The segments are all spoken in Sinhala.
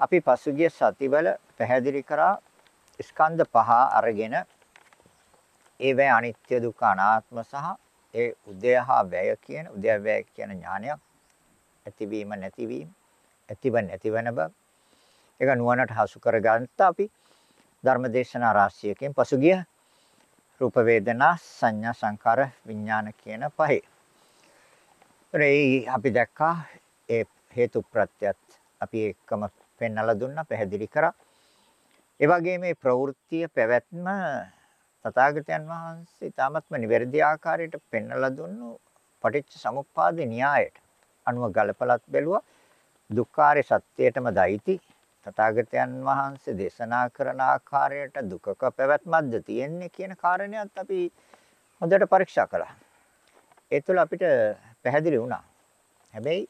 අපි පසුගිය සතිවල පැහැදිලි කරා ස්කන්ධ පහ අරගෙන ඒවැ අනිත්‍ය දුක්ඛ අනාත්ම සහ ඒ උදයහා වැය කියන උදයවැය කියන ඥානයක් ඇතිවීම නැතිවීම ඇතිව නැතිවන බව ඒක නුවණට හසු කරගත්ත අපි ධර්මදේශනා රාශියකින් පසුගිය රූප වේදනා සංඥා සංකාර විඥාන කියන පහේ. ඒ අපි දැක්කා ඒ හේතු ප්‍රත්‍යත් අපි එකම පෙන්වලා දුන්නා පැහැදිලි කරා. ඒ වගේම මේ ප්‍රවෘත්තිය පැවැත්ම තථාගතයන් වහන්සේ තාමත්ම නිවැරදි ආකාරයට පෙන්වලා දුන්නු පටිච්ච සමුප්පාද න්‍යායට අනුව ගලපලත් බැලුවා දුක්ඛාරය සත්‍යයටම දයිති තථාගතයන් වහන්සේ දේශනා කරන ආකාරයට දුකක පැවැත්මක්ද තියෙන්නේ කියන කාරණයක් අපි හොඳට පරීක්ෂා කළා. ඒ තුළ අපිට පැහැදිලි වුණා. හැබැයි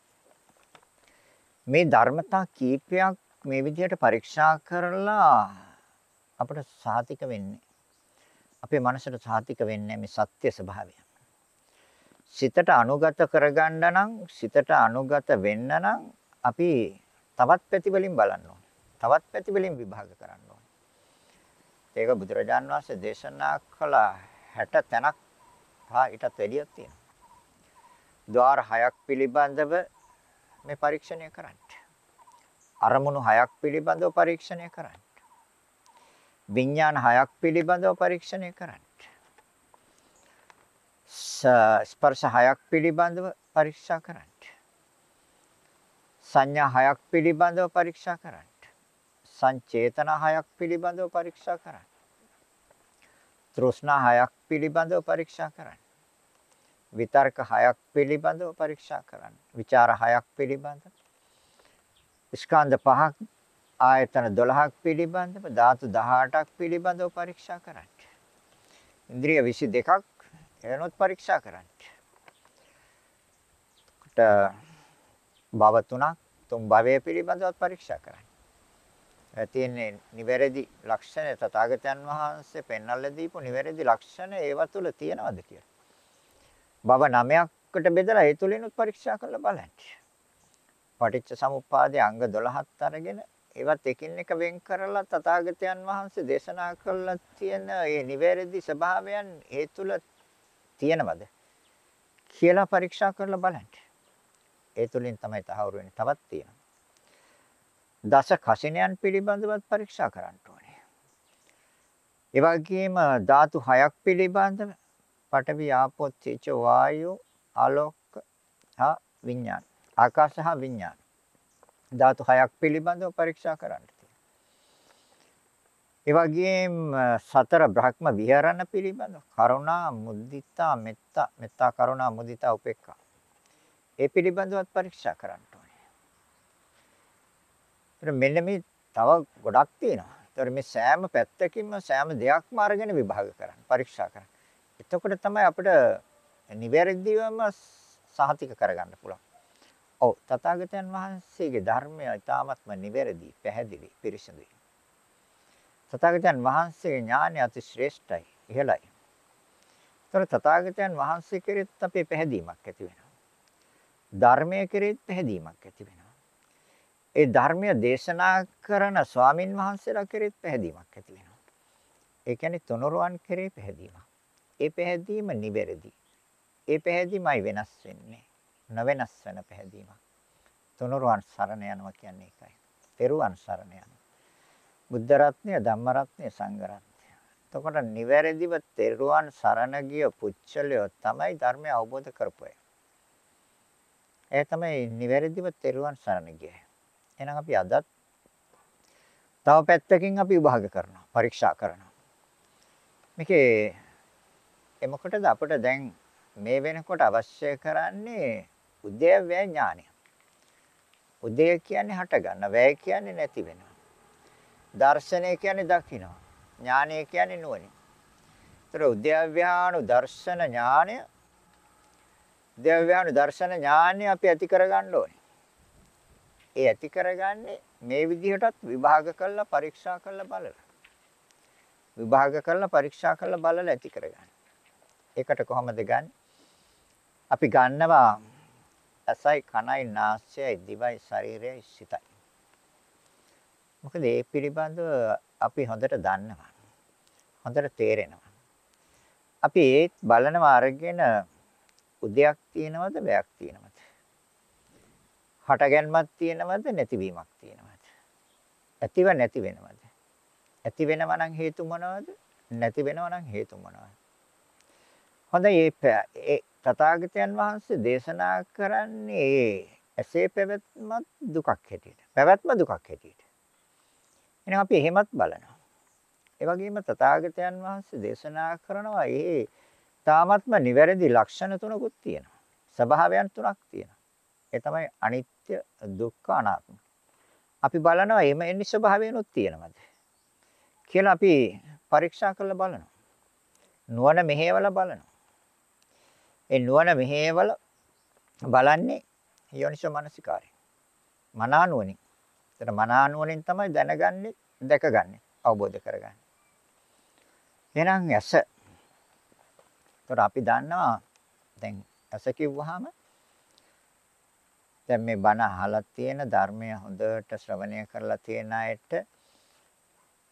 මේ ධර්මතා කීපයක් මේ විදිහට පරීක්ෂා කරලා අපිට සාතික වෙන්නේ අපේ මනසට සාතික වෙන්නේ මේ සත්‍ය ස්වභාවය. සිතට අනුගත කරගන්න නම් සිතට අනුගත වෙන්න නම් අපි තවත් පැති වලින් බලන්න ඕනේ. තවත් පැති වලින් විභාග කරන්න ඕනේ. ඒක බුදුරජාන් වහන්සේ දේශනා කළ 60 තැනක් හා ඊටත් වැඩියක් තියෙනවා. ద్వාර හයක් පිළිබඳව මේ පරීක්ෂණය කරන්න. අරමුණු හයක් පිළිබඳව පරීක්ෂණය කරන්න. විඥාන හයක් පිළිබඳව පරීක්ෂණය කරන්න. ස්පර්ශ හයක් පිළිබඳව පරීක්ෂා කරන්න. සංඥා හයක් පිළිබඳව පරීක්ෂා කරන්න. සංචේතන හයක් පිළිබඳව පරීක්ෂා කරන්න. තෘෂ්ණා හයක් පිළිබඳව පරීක්ෂා කරන්න. විතර්ක හයක් පිළිබඳව පරීක්ෂා කරන්න. විචාර හයක් පිළිබඳව. ස්කන්ධ පහක් ආයතන 12ක් පිළිබඳව ධාතු 18ක් පිළිබඳව පරීක්ෂා කරන්න. ඉන්ද්‍රිය 22ක් එනොත් පරීක්ෂා කරන්න. කට භව තුනක් තුන් භවයේ පිළිබඳව පරීක්ෂා කරන්න. තියෙන්නේ නිවැරදි ලක්ෂණ තථාගතයන් වහන්සේ පෙන්වලා දීපු නිවැරදි ලක්ෂණ ඒව තුළ තියෙනවද කියලා. භව නවයකට බෙදලා ඒ තුලිනුත් පරීක්ෂා කරලා බලන්න. පටිච්ච සමුප්පාදයේ අංග 12ක් අරගෙන ඒවත් එකින් එක වෙන් කරලා තථාගතයන් වහන්සේ දේශනා කළා තියෙන මේ නිවැරදි ස්වභාවයන් ඒ තුල තියෙනවද කියලා පරීක්ෂා කරලා බලන්න. ඒ තුලින් තමයි තහවුරු වෙන්නේ. තවත් තියෙනවා. දස කසිනයන් පිළිබඳවත් පරීක්ෂා කරන්න ඕනේ. ඒ වගේම ධාතු හයක් පිළිබඳව පඨවි ආපෝ තේජෝ වායෝ ආලෝක හා විඥාන. ආකාශ හා විඥාන. ධාතු හයක් පිළිබඳව පරීක්ෂා කරන්න ඒ වගේම සතර බ්‍රහ්ම විහරණ පිළිබඳව කරුණා මුදිතා මෙත්තා මෙත්තා කරුණා මුදිතා උපේක්ඛා ඒ පිළිබඳවත් පරීක්ෂා කරන්න ඕනේ. ඒතර මෙන්න මේ තව ගොඩක් තියෙනවා. ඒතර මේ සෑම පැත්තකින්ම සෑම දෙයක්ම අරගෙන විභාග කරන්න පරීක්ෂා කරන්න. එතකොට තමයි අපිට නිවැරදිවම සහතික කරගන්න පුළුවන්. ඔව් තථාගතයන් වහන්සේගේ ධර්මය ඊ타ත්ම නිවැරදි, පැහැදිලි, පිරිසිදුයි. තථාගතයන් වහන්සේගේ ඥානය අති ශ්‍රේෂ්ඨයි, ඉහළයි. ඒතර තථාගතයන් වහන්සේ කෙරෙත් අපේ පැහැදීමක් ඇති වෙනවා. ධර්මයේ කෙරෙත් පැහැදීමක් ඇති වෙනවා. ඒ ධර්මය දේශනා කරන ස්වාමින් වහන්සේලා කෙරෙත් පැහැදීමක් ඇති වෙනවා. ඒ කියන්නේ තුනුරුවන් කෙරේ පැහැදීමක්. ඒ පැහැදීම නිවැරදි. ඒ පැහැදීමයි වෙනස් වෙන්නේ. නොවෙනස් වෙන පැහැදීමක්. තුනුරුවන් සරණ යනවා කියන්නේ ඒකයි. තෙරුවන් සරණ යනවා. බුද්ධ රත්නය, ධම්ම රත්නය, සංඝ රත්නය. එතකොට නිවැරදිව තෙරුවන් සරණ ගිය පුච්චලයෝ තමයි ධර්මය අවබෝධ කරපොය. ඒ තමයි නිවැරදිව තෙරුවන් සරණ ගියේ. එහෙනම් අපි අදත් තව පැත්තකින් අපි විභාග කරනවා, පරීක්ෂා කරනවා. මේකේ එමකොටද අපිට දැන් මේ වෙනකොට අවශ්‍ය කරන්නේ උද්‍යව්‍ය ඥානය. උදය කියන්නේ හට ගන්න, වැය කියන්නේ නැති වෙනවා. දර්ශනය කියන්නේ දකින්නවා. ඥානය කියන්නේ නුවණ. ඒතර උද්‍යව්‍යානු දර්ශන ඥානය උද්‍යව්‍යානු දර්ශන ඥානය අපි ඇති කරගන්න ඕනේ. ඒ ඇති කරගන්නේ මේ විදිහටත් විභාග කරලා පරීක්ෂා කරලා බලලා. විභාග කරලා පරීක්ෂා කරලා බලලා ඇති කරගන්න. ඒකට කොහොමද ගන්නේ? අපි ගන්නවා ඇසයි කනයි නාසයයි දිවයි ශරීරයයි සිතයි. මොකද ඒ පිළිබඳව අපි හොඳට දන්නවා. හොඳට තේරෙනවා. අපි ඒත් බලනවා අරගෙන උදයක් තියෙනවද බයක් තියෙනවද? හටගැන්මක් තියෙනවද නැතිවීමක් තියෙනවද? ඇතිව නැති වෙනවද? ඇති වෙනවා නම් හේතු මොනවද? නැති වෙනවා නම් හේතු මොනවද? හොඳයි ඒ තථාගතයන් වහන්සේ දේශනා කරන්නේ ඇසේ පැවැත්මත් දුකක් හැටියට. පැවැත්ම දුකක් හැටියට. එහෙනම් අපි එහෙමත් බලනවා. ඒ වගේම තථාගතයන් වහන්සේ දේශනා කරනවා ඒ තාමත්ම නිවැරදි ලක්ෂණ තුනකුත් තියෙනවා. ස්වභාවයන් තුනක් තියෙනවා. ඒ තමයි අනිත්‍ය, දුක්ඛ, අනාත්ම. අපි බලනවා එම එන්නේ ස්වභාවයනොත් තියෙනවද කියලා අපි පරීක්ෂා කරලා බලනවා. නුවණ මෙහෙवला බලනවා. ඒ නුවණ මෙහෙवला බලන්නේ යෝනිසෝ මනසිකාරය. මනානුවණින්. ඒතර මනානුවණින් තමයි දැනගන්නේ, දැකගන්නේ, අවබෝධ කරගන්නේ. එහෙනම් ඇස. ඒතර අපි දන්නවා දැන් ඇස කිව්වහම දැන් මේ බණ අහලා තියෙන ධර්මය හොඳට ශ්‍රවණය කරලා තියෙන අයට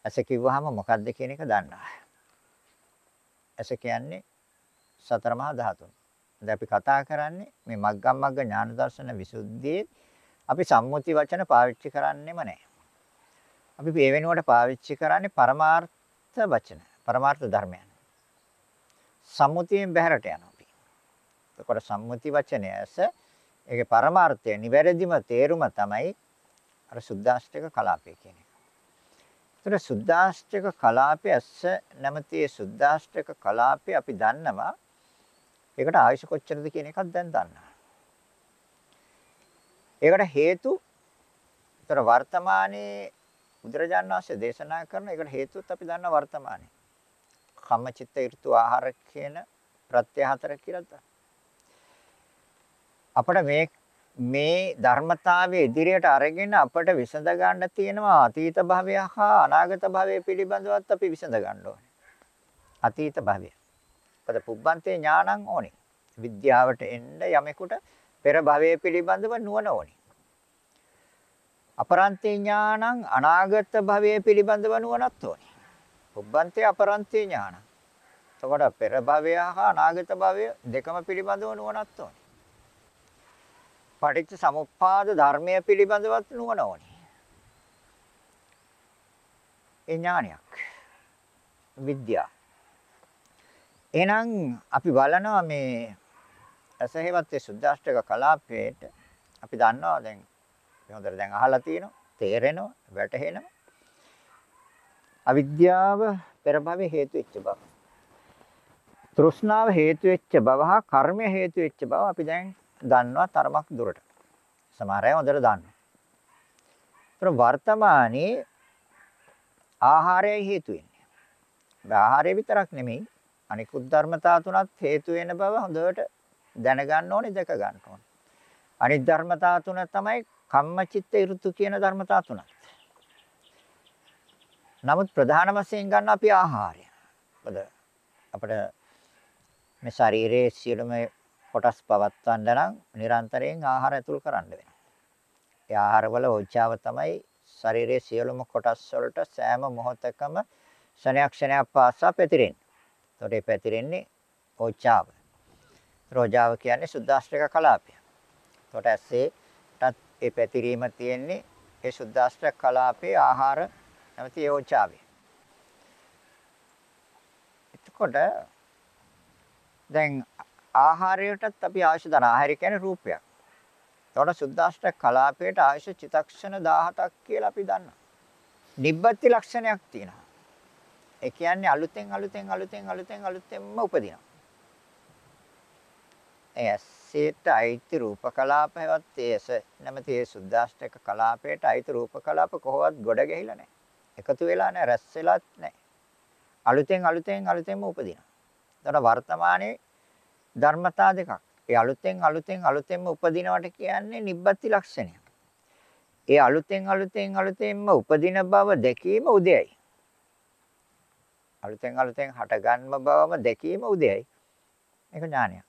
ඇස කිව්වහම මොකක්ද කියන එක දන්නවා. ඇස කියන්නේ සතර මහා ධාතුන්. දැන් අපි කතා කරන්නේ මේ මග්ගම් මග්ග ඥාන දර්ශන විසුද්ධියේ අපි සම්මුති වචන පාවිච්චි කරන්නෙම නැහැ. අපි මේ වෙනුවට පාවිච්චි කරන්නේ පරමාර්ථ වචන, පරමාර්ථ ධර්මයන්. සම්මුතියෙන් බැහැරට යනවා අපි. එතකොට සම්මුති වචනය ඇස ඒකේ පරමාර්ථය නිවැරදිම තේරුම තමයි අර සුද්දාෂ්ටක කලාපය කියන එක. ඒතර සුද්දාෂ්ටක කලාපය ඇස නැමැති සුද්දාෂ්ටක කලාපය අපි දන්නවා ඒකට ආයුෂ කොච්චරද කියන එකක් දැන් දන්නවා. ඒකට හේතු ඒතර වර්තමානයේ බුදුරජාණන් වහන්සේ දේශනා කරන ඒකට හේතුත් අපි දන්නවා වර්තමානයේ. කම්මචිත්ත ඍතු ආහාර කියන ප්‍රත්‍ය හතර කියලා අපිට මේ මේ ධර්මතාවයේ ඉදිරියට අරගෙන අපට විසඳ ගන්න තියෙනවා අතීත භවය හා අනාගත භවය පිළිබඳවත් අපි විසඳ ගන්න ඕනේ. අතීත භවය. පද පුබ්බන්තේ ඥානං ඕනේ. විද්‍යාවට එන්න යමෙකුට පෙර භවයේ පිළිබඳව නුවණ ඕනේ. අපරන්තේ ඥානං අනාගත භවයේ පිළිබඳව නුවණත් ඕනේ. පුබ්බන්තේ අපරන්තේ ඥානං. එතකොට පෙර භවය හා අනාගත භවය දෙකම පිළිබඳව නුවණත් ඕනේ. පටිච්ච සමුප්පාද ධර්මය පිළිබඳවත් නුවණ ඕනේ. ඒ ඥානයක්. විද්‍යාව. එහෙනම් අපි බලනවා මේ අසහෙවත් ඒ සුද්දාෂ්ටක කලාපයේට අපි දන්නවා දැන් හොඳට දැන් අහලා තියෙනවා තේරෙනවා වැටහෙනවා. අවිද්‍යාව පෙර භවයේ හේතු වෙච්ච බව. තෘෂ්ණාව හේතු වෙච්ච බව හා කර්මය හේතු වෙච්ච බව අපි දැන් දන්නවා තරමක් දුරට. සමහර අය හොඳට දන්නවා. ඒතර වර්තමානයේ ආහාරයයි හේතු වෙන්නේ. ආහාරය විතරක් නෙමෙයි අනිකුත් ධර්මතා තුනත් හේතු වෙන බව හොඳට දැනගන්න ඕනේ දැක ගන්න ඕනේ. අනිත් ධර්මතා තුන තමයි කම්මචිත්ත ඍතු කියන ධර්මතා තුනක්. නමුත් ප්‍රධාන වශයෙන් ගන්න අපි ආහාරය. මොකද අපිට මේ ශරීරයේ සියලුම කොටස් පවත්වන්න නම් නිරන්තරයෙන් ආහාර ඇතුල් කරන්න වෙනවා. ඒ ආහාරවල ඕජාව තමයි ශරීරයේ සියලුම කොටස් වලට සෑම මොහොතකම ක්ෂණයක් ක්ෂණයක් පාසා පැතිරෙන්නේ. එතකොට ඒ පැතිරෙන්නේ ඕජාව. රෝජාව කියන්නේ සුද්දාස්ත්‍රික කලාපය. එතකොට ඇස්සේටත් ඒ පැතිරීම තියෙන්නේ ඒ සුද්දාස්ත්‍රික කලාපේ ආහාර නැමැති ඕජාවේ. එතකොට දැන් ආහාරයටත් අපි අවශ්‍ය දන ආහාරය කියන්නේ රූපයක්. එතකොට සුද්දාස්ත්‍රික කලාපයට අවශ්‍ය චිතක්ෂණ 17ක් කියලා අපි දන්නවා. නිබ්බති ලක්ෂණයක් තියෙනවා. ඒ කියන්නේ අලුතෙන් අලුතෙන් අලුතෙන් අලුතෙන් අලුතෙන්ම උපදිනවා. ඒ ඇසේට අයිති රූප කලාප හැවත් ඒස නැමැති ඒ සුද්දාෂ්ටක කලාපයට අයිති රූප කලාප කොහොවත් ගොඩ ගැහිලා නැහැ. එකතු වෙලා නැහැ, රැස් වෙලාත් නැහැ. අලුතෙන් අලුතෙන් අලුතෙන්ම උපදිනවා. එතකොට වර්තමානයේ ධර්මතා දෙකක්. ඒ අලුතෙන් අලුතෙන් අලුතෙන්ම උපදිනවට කියන්නේ නිබ්බති ලක්ෂණය. ඒ අලුතෙන් අලුතෙන් අලුතෙන්ම උපදින බව දැකීම උදයයි. අලුතෙන් අලුතෙන් හටගන්ම බවම දැකීම උදයයි. ඒක ඥානයක්.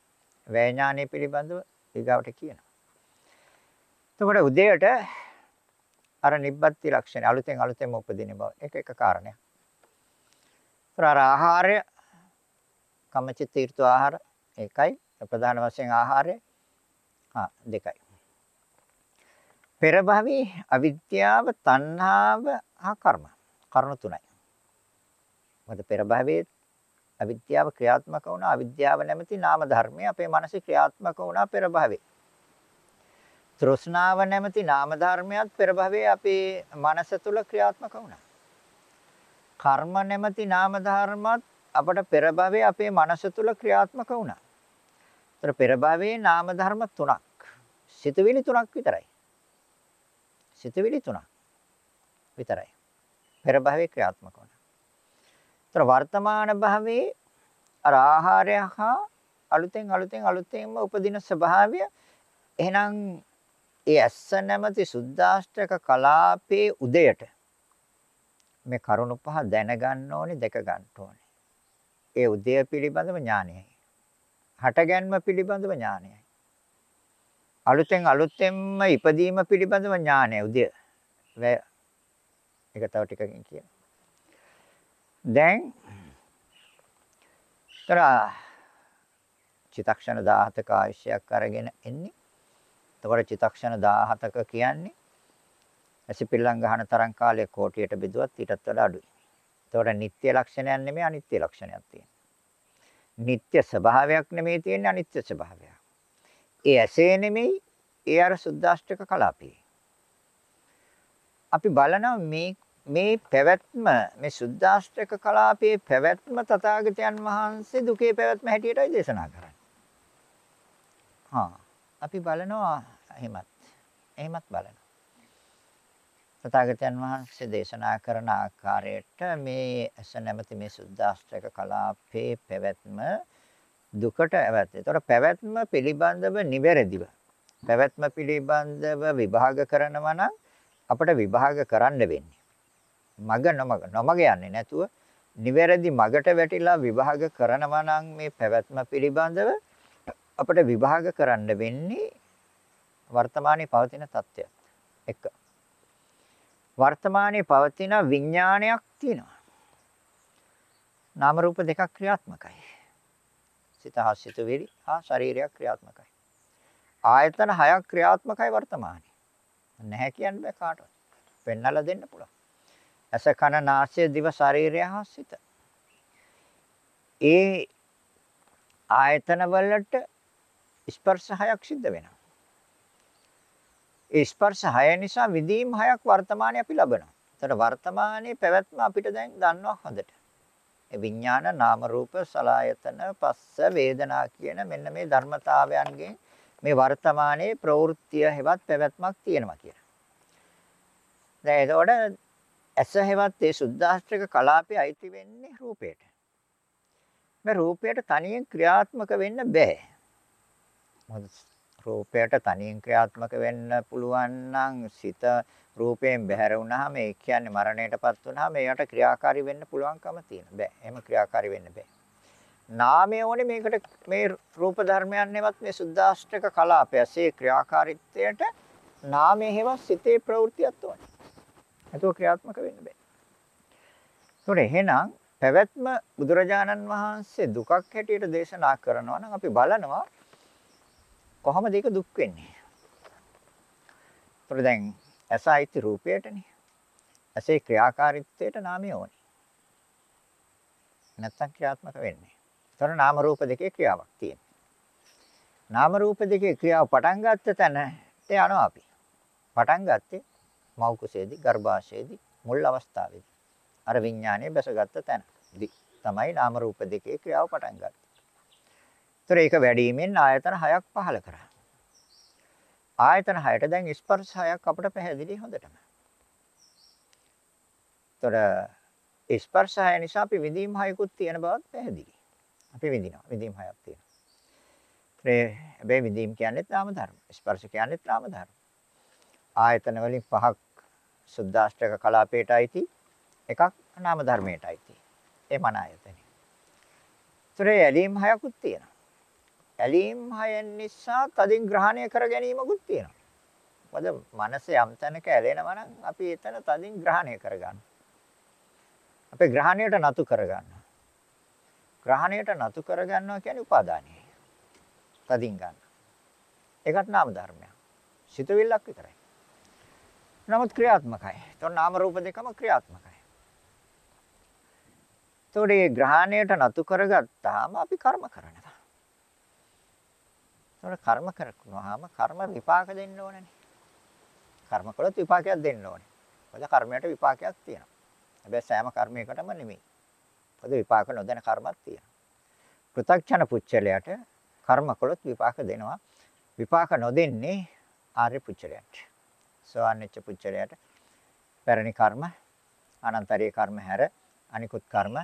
වැය ඥානය පිළිබඳව ඊගාවට කියනවා. එතකොට උදේට අර නිබ්බත්ති ලක්ෂණය අලුතෙන් අලුතෙන්ම උපදින බව. ඒක එක කාරණයක්. අර ආහාරය කම්මචිත්ත ඍතු ආහාර ඒකයි ප්‍රධාන වශයෙන් ආහාරය හා දෙකයි. පෙර භවී අවිද්‍යාව, තණ්හාව හා කර්ම. කරුණු තුනයි. මොකද පෙර භවයේ අවිද්‍යාව ක්‍රියාත්මක වුණා අවිද්‍යාව නැමැති නාම ධර්මය අපේ මනසේ ක්‍රියාත්මක වුණා පෙර භවයේ. තෘෂ්ණාව නැමැති නාම ධර්මයක් පෙර භවයේ අපේ මනස තුල ක්‍රියාත්මක වුණා. කර්ම නැමැති නාම ධර්මත් අපට පෙර භවයේ අපේ මනස තුල ක්‍රියාත්මක වුණා. ඒතර පෙර භවයේ නාම ධර්ම තුනක්. සිතුවිලි තුනක් විතරයි. සිතුවිලි තුනක් විතරයි. පෙර භවයේ ක්‍රියාත්මක වුණා. ඒතර වර්තමාන භවයේ අර ආහාරය හා අලුතෙන් අලුතෙන් අලුතෙන්ම උපදින ස්වභාවය එහෙනම් ඒ ඇස්ස නැමැති සුද්දාෂ්ටක කලාපේ උදයට මේ කරුණු පහ දැනගන්න ඕනේ දැක ගන්න ඕනේ. ඒ උදය පිළිබඳව ඥානයයි. හටගැන්ම පිළිබඳව ඥානයයි. අලුතෙන් අලුතෙන්ම ඉපදීම පිළිබඳව ඥානය උදය. ඒක තව ටිකකින් කියන්න. දැන් තර චිතක්ෂණ 17ක ආයශයක් අරගෙන එන්නේ. එතකොට චිතක්ෂණ 17ක කියන්නේ ඇසිපිල්ලම් ගහන තරම් කාලයක් කෝටියට බෙදුවත් ඊටත් වඩා අඩුයි. එතකොට නිත්‍ය ලක්ෂණයක් නෙමෙයි අනිත්‍ය ලක්ෂණයක් තියෙනවා. නිත්‍ය ස්වභාවයක් නෙමෙයි තියෙන්නේ අනිත්‍ය ස්වභාවයක්. ඒ ඇසේ නෙමෙයි ඒ අර සුද්දාෂ්ටක කලාපේ. අපි බලනවා මේ මේ පැවැත්ම මේ සුද්දාෂ්ටක කලාපයේ පැවැත්ම තථාගතයන් වහන්සේ දුකේ පැවැත්ම හැටියටයි දේශනා කරන්නේ. හා අපි බලනවා එහෙමත් එහෙමත් බලනවා. තථාගතයන් වහන්සේ දේශනා කරන ආකාරයට මේ ඇස නැමැති මේ සුද්දාෂ්ටක කලාපයේ පැවැත්ම දුකට ඇවැත්. ඒතකොට පැවැත්ම පිළිබඳව නිවැරදිව පැවැත්ම පිළිබඳව විභාග කරනවා නම් අපිට විභාග කරන්න වෙන්නේ මග නොමග නොමග යන්නේ නැතුව නිවැරදි මගට වැටිලා විභාග කරනවා නම් මේ පැවැත්ම පිළිබඳව අපිට විභාග කරන්න වෙන්නේ වර්තමානයේ පවතින තත්ත්වයක්. එක. වර්තමානයේ පවතින විඥානයක් තියෙනවා. නාම රූප දෙකක් ක්‍රියාත්මකයි. සිත හා සිතුවිලි හා ශරීරයක් ක්‍රියාත්මකයි. ආයතන හයක් ක්‍රියාත්මකයි වර්තමානයේ. නැහැ කියන්න බෑ කාටවත්. පෙන්නලා දෙන්න පුළුවන්. ඇස කන නාසය දිව ශරීරය හා සිත. ඒ ආයතන වලට ස්පර්ශ හයක් සිද්ධ වෙනවා. ඒ ස්පර්ශ හය නිසා විදීම් හයක් වර්තමානයේ අපි ලබනවා. ඒතර වර්තමානයේ පැවැත්ම අපිට දැන් දන්නවා හොඳට. ඒ විඥාන නාම රූප සලායතන පස්ස වේදනා කියන මෙන්න මේ ධර්මතාවයන්ගෙන් මේ වර්තමානයේ ප්‍රවෘත්තිය හෙවත් පැවැත්මක් තියෙනවා කියලා. දැන් එතකොට ඇස හැවත් ඒ සුද්දාස්ත්‍රික කලාපේ අයිති වෙන්නේ රූපයට. මේ රූපයට තනියෙන් ක්‍රියාත්මක වෙන්න බෑ. මොකද රූපයට තනියෙන් ක්‍රියාත්මක වෙන්න පුළුවන් නම් සිත රූපයෙන් බැහැර වුණාම ඒ කියන්නේ මරණයටපත් වුණාම ඒකට ක්‍රියාකාරී වෙන්න පුළුවන්කම තියෙන බෑ. එහෙම ක්‍රියාකාරී වෙන්න බෑ. නාමය ඕනේ මේකට මේ රූප ධර්මයන් නෙවත් මේ සුද්දාෂ්ටක කලාපය. ඒ ක්‍රියාකාරීත්වයට නාමයේ හේව සිතේ ප්‍රවෘත්තියක් ඕනේ. නැතුව ක්‍රියාත්මක වෙන්න බෑ. ඒතොර එහෙනම් පැවැත්ම බුදුරජාණන් වහන්සේ දුකක් හැටියට දේශනා කරනවා නම් අපි බලනවා කොහොමද ඒක දුක් වෙන්නේ. ඒතොර දැන් ඇසයිති රූපයටනේ. ඇසේ ක්‍රියාකාරීත්වයට නාමය ඕනේ. නැත්තම් ක්‍රියාත්මක වෙන්නේ. ඒතොර නාම රූප දෙකේ ක්‍රියාවක් තියෙනවා. නාම රූප දෙකේ ක්‍රියාව පටන් ගත්ත තැනට යනවා අපි. පටන් ගත්තේ මව් කුසේදී ගර්භාෂයේදී මුල් අවස්ථාවේදී අර විඥානය බැසගත්ත තැනදී තමයි නාම රූප දෙකේ ක්‍රියාව පටන් ගත්තේ. ඒතර ඒක වැඩිවීමෙන් ආයතන හයක් පහල කරා. ආයතන හයට දැන් ස්පර්ශ හයක් අපිට පැහැදිලි හොඳටම. ඒතර ස්පර්ශ හය නිසා අපි විඳීම් හයකුත් තියෙන බවත් පැහැදිලි. අපි විඳිනවා. විඳීම් හයක් තියෙනවා. ඒ හැබැයි විඳීම් කියන්නේත් නාම ධර්ම. ස්පර්ශ කියන්නේත් නාම ධර්ම. ආයතන වලින් පහක් සුද්දාෂ්ටක කලාපයට අයිති එකක් නාම ධර්මයට අයිති. ඒ මන ආයතනෙ. ඒතරේ ඇලීම් හයකුත් තියෙනවා. ඇලීම් හයන් නිසා තදින් ග්‍රහණය කර ගැනීමකුත් තියෙනවා. මොකද මනස යම් තැනක ඇලෙනවා නම් අපි එතන තදින් ග්‍රහණය කරගන්නවා. අපේ ග්‍රහණයට නතු කරගන්නවා. ග්‍රහණයට නතු කරගන්නවා කියන්නේ උපාදානයි. තදින් ගන්න. ඒකට නාම ධර්මයක්. සිතවිල්ලක් විතරයි. නමුත් ක්‍රියාත්මකයි. එතකොට නාම රූප දෙකම ක්‍රියාත්මකයි. එතකොට මේ ග්‍රහණයට නතු කරගත්තාම අපි කර්ම කරනවා. එතකොට කර්ම කරනවාම කර්ම විපාක දෙන්න ඕනනේ. කර්ම කළොත් විපාකයක් දෙන්න ඕනේ. මොකද කර්මයට විපාකයක් තියෙනවා. හැබැයි සෑම කර්මයකටම නෙමෙයි. මොකද විපාක නොදෙන කර්මයක් තියෙනවා. පෘථග්ජන පුච්චලයට කර්ම කළොත් විපාක දෙනවා. විපාක නොදෙන්නේ ආර්ය පුච්චලයට. සෝවාන්ච්ච පුච්චලයට පැරණි කර්ම අනන්තරීය කර්ම හැර අනිකුත් කර්ම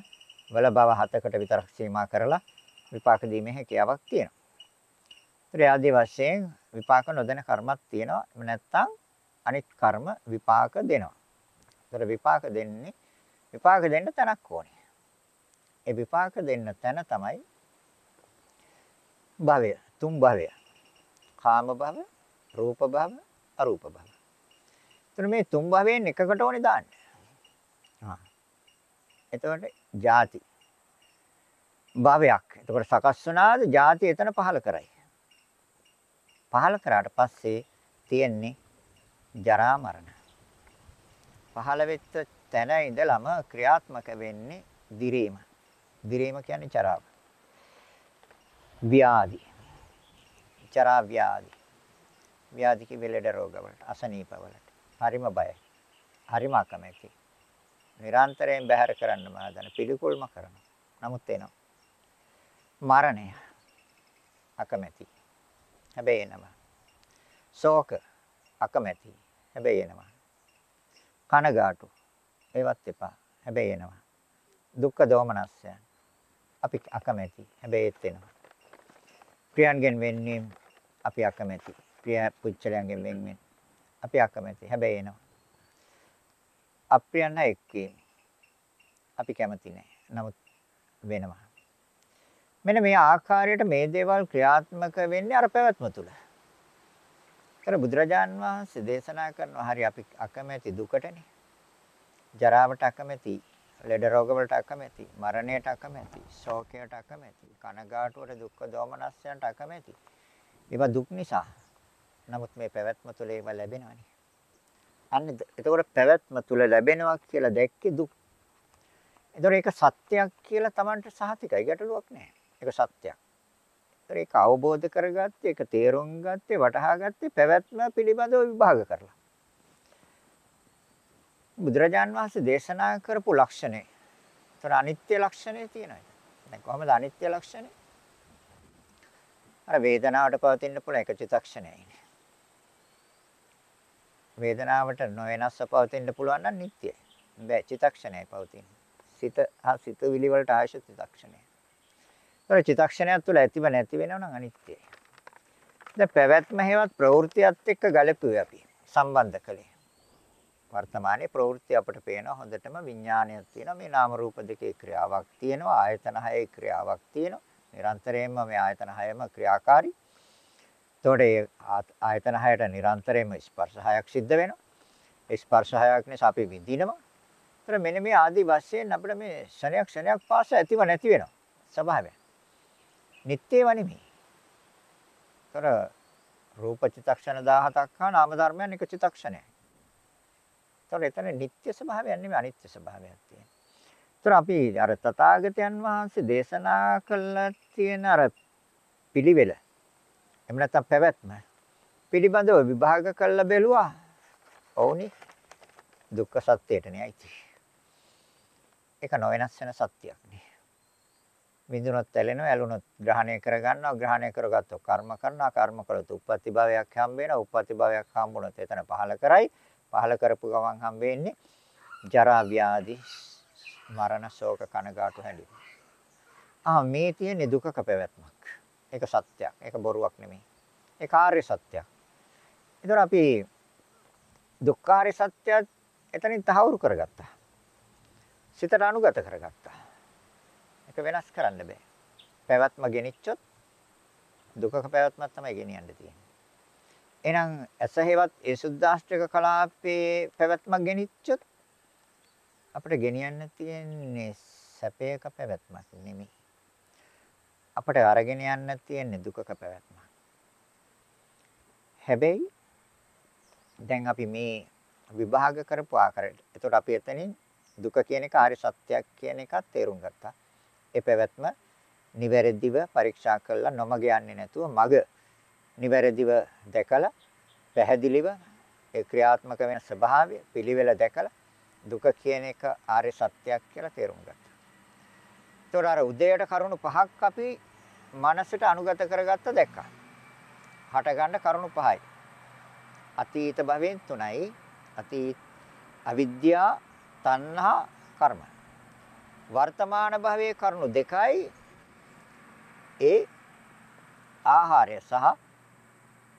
වල බව හතකට විතරක් සීමා කරලා විපාක දීමේ හැකියාවක් තියෙනවා. ඒ ආදී වශයෙන් විපාක නොදෙන කර්මක් තියෙනවා. එහෙම නැත්නම් අනිත් කර්ම විපාක දෙනවා. ඒතර විපාක දෙන්නේ විපාක දෙන්න තැනක් ඕනේ. ඒ විපාක දෙන්න තැන තමයි භවය, තුන් භවය. කාම භව, රූප භව, අරූප භව. එතන මේ තුන් භවයෙන් එකකට ඕනේ දාන්න. හා. එතකොට ಜಾති භවයක්. එතකොට සකස් වුණාද ಜಾති එතන පහල කරයි. පහල කරාට පස්සේ තියෙන්නේ ජරා මරණ. පහල වෙච්ච තැන ඉඳලම ක්‍රියාත්මක වෙන්නේ දිරීම. දිරීම කියන්නේ චරාව. ව්‍යාධි. චරා ව්‍යාධි. ව්‍යාධි කිව්වේ ලෙඩ රෝග වලට, අසනීප වලට. හරිම බයයි. හරිම අකමැති. නිරන්තරයෙන් බැහැර කරන්න මාදන පිළිකුල්ම කරනවා. නමුත් එනවා. මරණය අකමැති. හැබැයි එනවා. ශෝක අකමැති. හැබැයි එනවා. කනගාටු ඒවත් එපා. හැබැයි එනවා. දුක්ඛ දෝමනස්යන් අපි අකමැති. හැබැයි ඒත් එනවා. ප්‍රියයන්ගෙන් වෙන්නේ අපි අකමැති. ප්‍රිය පුච්චලයන්ගෙන් වෙන්නේ අපි අකමැති. හැබැයි එනවා. අප්‍රියයන් එක්කීම අපි කැමති නැහැ. නමුත් වෙනවා. මෙන්න මේ ආකාරයට මේ දේවල් ක්‍රියාත්මක වෙන්නේ අර පැවැත්ම තුල. කර බුදුරජාන් වහන්සේ දේශනා කරනවා හරි අපි අකමැති දුකටනේ. ජරාවට අකමැති, ලෙඩ රෝග වලට අකමැති, මරණයට අකමැති, ශෝකයට අකමැති, කනගාටුවට දුක්ඛ දෝමනස්යන්ට අකමැති. ඒවා දුක් නිසා. නමුත් මේ පැවැත්ම තුළ ඒවා ලැබෙනවනේ. අන්න එතකොට පැවැත්ම තුළ ලැබෙනවා කියලා දැක්කේ දුක්. එතකොට ඒක සත්‍යයක් කියලා Tamanට සහතිකයි ගැටලුවක් නැහැ. ඒක සත්‍යයක්. ඒතර ඒක අවබෝධ කරගත්තේ, ඒක තේරුම් ගත්තේ, වටහා ගත්තේ පැවැත්ම පිළිබඳව විභාග කරලා. බුදුරජාන් වහන්සේ දේශනා කරපු ලක්ෂණේ. ඒතර අනිත්‍ය ලක්ෂණේ තියෙනවා. දැන් කොහොමද අනිත්‍ය ලක්ෂණේ? අර වේදනාවට පවතින්න පුළුවන් එක චිත්තක්ෂණයයි. වේදනාවට නොවෙනස්ව පවතින්න පුළුවන් නම් නිට්ටයයි. බෑ චිත්තක්ෂණයයි පවතින. සිත හා සිතුවිලි වලට ආශ චිත්තක්ෂණය. ඒතර චිත්තක්ෂණයක් තුළ ඇතිව නැති වෙනව නම් අනිත්‍යයි. දැන් පැවැත්ම හේවත් ප්‍රවෘත්තියත් එක්ක ගලපුවේ අපි සම්බන්ධ කළේ. වර්තමානයේ ප්‍රවෘත්ති අපට පේනවා හොඳටම විඥානයක් තියෙනවා මේ නාම රූප දෙකේ ක්‍රියාවක් තියෙනවා ආයතන හයේ ක්‍රියාවක් තියෙනවා නිරන්තරයෙන්ම මේ ආයතන හයම ක්‍රියාකාරී එතකොට ඒ ආයතන හයට නිරන්තරයෙන්ම ස්පර්ශ හයක් සිද්ධ වෙනවා. ඒ ස්පර්ශ හයක් නිසා අපි විඳිනවා. ඒතර මෙන්න මේ ආදි වශයෙන් අපිට මේ ක්ෂණයක් ක්ෂණයක් පාස ඇතිව නැති වෙනවා ස්වභාවය. නිට්ටේව නෙමෙයි. ඒතර රූප චිත්තක්ෂණ 17ක් හා නාම ධර්මයන් එක චිත්තක්ෂණයයි. ඒතකොට එතන නිත්‍ය ස්වභාවයක් නෙමෙයි අනිත්‍ය ස්වභාවයක් තියෙනවා. ඒතර අපි අර තථාගතයන් වහන්සේ දේශනා කළා තියෙන අර පිළිවෙල එහෙම නැත්නම් පැවැත්ම පිළිබඳව විභාග කළා බැලුවා. ඔවුනි දුක්ඛ සත්‍යයට නෙයිති. ඒක නොවෙනස් වෙන සත්‍යයක් නේ. විඳුනොත් ඇලෙනවා ඇලුනොත් ග්‍රහණය කරගන්නවා ග්‍රහණය කරගත්තොත් කර්ම කරනවා කර්ම කළොත් උප්පත්ති භවයක් හම්බ වෙනවා උප්පත්ති භවයක් හම්බුනොත් එතන පහල කරයි පහල කරපු ගමන් හම් වෙන්නේ ජරා ව්‍යාධි මරණ ශෝක කනගාටු හැඬි. ආ මේ තියෙන්නේ දුකක පැවැත්මක්. ඒක සත්‍යයක්. ඒක බොරුවක් නෙමෙයි. ඒ කාර්ය සත්‍යයක්. ඒතර අපි දුක්ඛාරය සත්‍යයත් එතනින් තහවුරු කරගත්තා. සිතට අනුගත කරගත්තා. ඒක වෙනස් කරන්න බෑ. පැවැත්ම ගෙනිච්චොත් දුකක පැවැත්මක් තමයි ගෙනියන්න තියෙන්නේ. එහෙනම් ඇස හේවත් ඒ සුද්දාෂ්ටක කලාපයේ පැවැත්මක් ගෙනිච්චොත් අපිට ගෙනියන්න තියෙන්නේ සැපයක පැවැත්මක් නෙමෙයි. අපිට අරගෙන යන්න තියෙන්නේ දුකක පැවැත්මක්. හැබැයි දැන් අපි මේ විභාග කරපු ආකාරයට. එතකොට අපි එතනින් දුක කියන එක ආර්ය සත්‍යයක් කියන එකත් තේරුම් ගත්තා. ඒ පැවැත්ම නිවැරදිව පරීක්ෂා කළා නොමග යන්නේ නැතුව මග නිවැරදිව දැකලා පැහැදිලිව ඒ ක්‍රියාත්මක වෙන ස්වභාවය පිළිවෙල දැකලා දුක කියන එක ආර්ය සත්‍යයක් කියලා තේරුම් ගත්තා. ඒතොර අර උදේට කරුණු පහක් අපි මනසට අනුගත කරගත්ත දැක්කා. හට ගන්න කරුණු පහයි. අතීත භවෙන් තුනයි. අතීත අවිද්‍යා, තණ්හා, කර්ම. වර්තමාන භවයේ කරුණු දෙකයි. ඒ ආහාරය සහ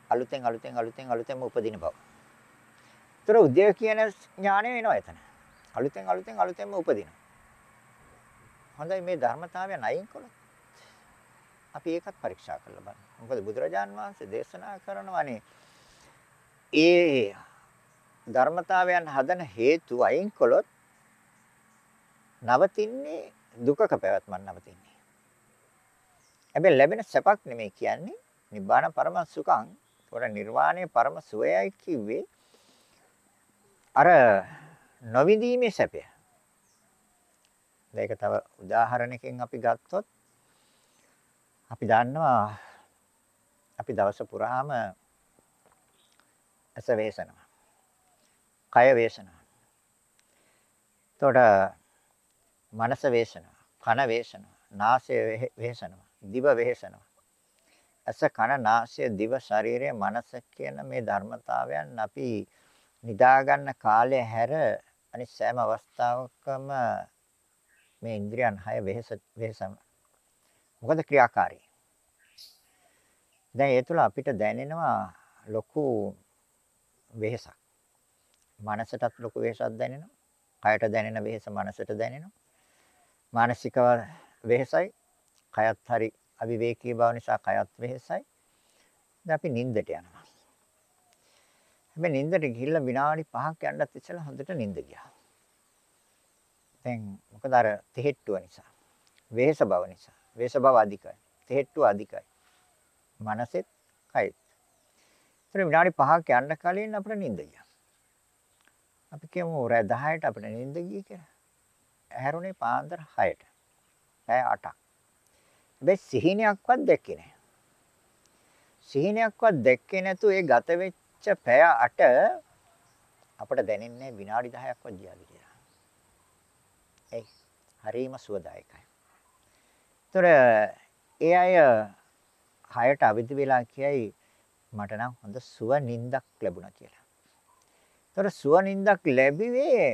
අලුතෙන් අලුතෙන් අලුතෙන් අලුතෙන්ම උපදින බව. ඒතර උදය කියන ඥාණය වෙනවා එතන. අලුතෙන් අලුතෙන් අලුතෙන්ම උපදිනවා. හොඳයි මේ ධර්මතාවයන් අයින් කළොත් අපි ඒකත් පරීක්ෂා කරලා බලන්න. මොකද බුදුරජාන් වහන්සේ දේශනා කරනවානේ ඒ ධර්මතාවයන් හදන හේතු අයින් කළොත් නවතින්නේ දුකක පැවැත්මක් නවතින්නේ. හැබැයි ලැබෙන සැපක් නෙමෙයි කියන්නේ නිබ්බාන පරම සුඛං. උඩ නිර්වාණය පරම සුවයයි කිව්වේ අර නොවිඳීමේ සැපය. මේක තව උදාහරණයකින් අපි ගත්තොත් අපි දන්නවා අපි දවස පුරාම ඇස වේසනවා. කය වේසනවා. එතකොට මනස වේසනවා. කන වේසනවා. නාසය වේසනවා. දිව වේසනවා. ඇස කන නාසය දිව ශරීරය මනස කියන මේ ධර්මතාවයන් අපි නිදා ගන්න කාලය හැර අනිත් සෑම අවස්ථාවකම මේ ඉන්ද්‍රියන් හය වෙහස වෙහසම. මොකද ක්‍රියාකාරී? දැන් ඒ තුළ අපිට දැනෙනවා ලොකු වෙහසක්. මනසටත් ලොකු වෙහසක් දැනෙනවා. කයට දැනෙන වෙහස මනසට දැනෙනවා. මානසිකව වෙහසයි. කයත් හරි අවිවේකී බව නිසා කයත් වෙහසයි. දැන් අපි නිින්දට යනවා. හැබැයි නිින්දට ගිහිල්ලා විනාඩි 5ක් යන්නත් ඉස්සෙල්ලා හොඳට නිින්ද ගියා. දැන් මොකද අර තෙහෙට්ටුව නිසා. වේස බව නිසා. වේස බව අධිකයි. තෙහෙට්ටුව අධිකයි. මනසෙත් කයත්. ඒතර විනාඩි 5ක් යන්න කලින් අපිට නිින්ද ගියා. අපි කියමු රෑ 10ට අපිට නිින්ද ගියේ කියලා. ඇහැරුණේ පාන්දර 6ට. පැය 8ක්. හැබැයි සිහිනයක්වත් දැක්කේ නැහැ. සිහිනයක්වත් දැක්කේ නැතු ඒ ගත වෙච්ච වෙච්ච පැය 8 අපට දැනෙන්නේ විනාඩි 10ක්වත් ගියාද කියලා. ඒ හරීම සුවදායකයි. ඒතර ඒ අය හයට අවදි වෙලා කියයි මට නම් හොඳ සුව නිින්දක් ලැබුණා කියලා. ඒතර සුව නිින්දක් ලැබුවේ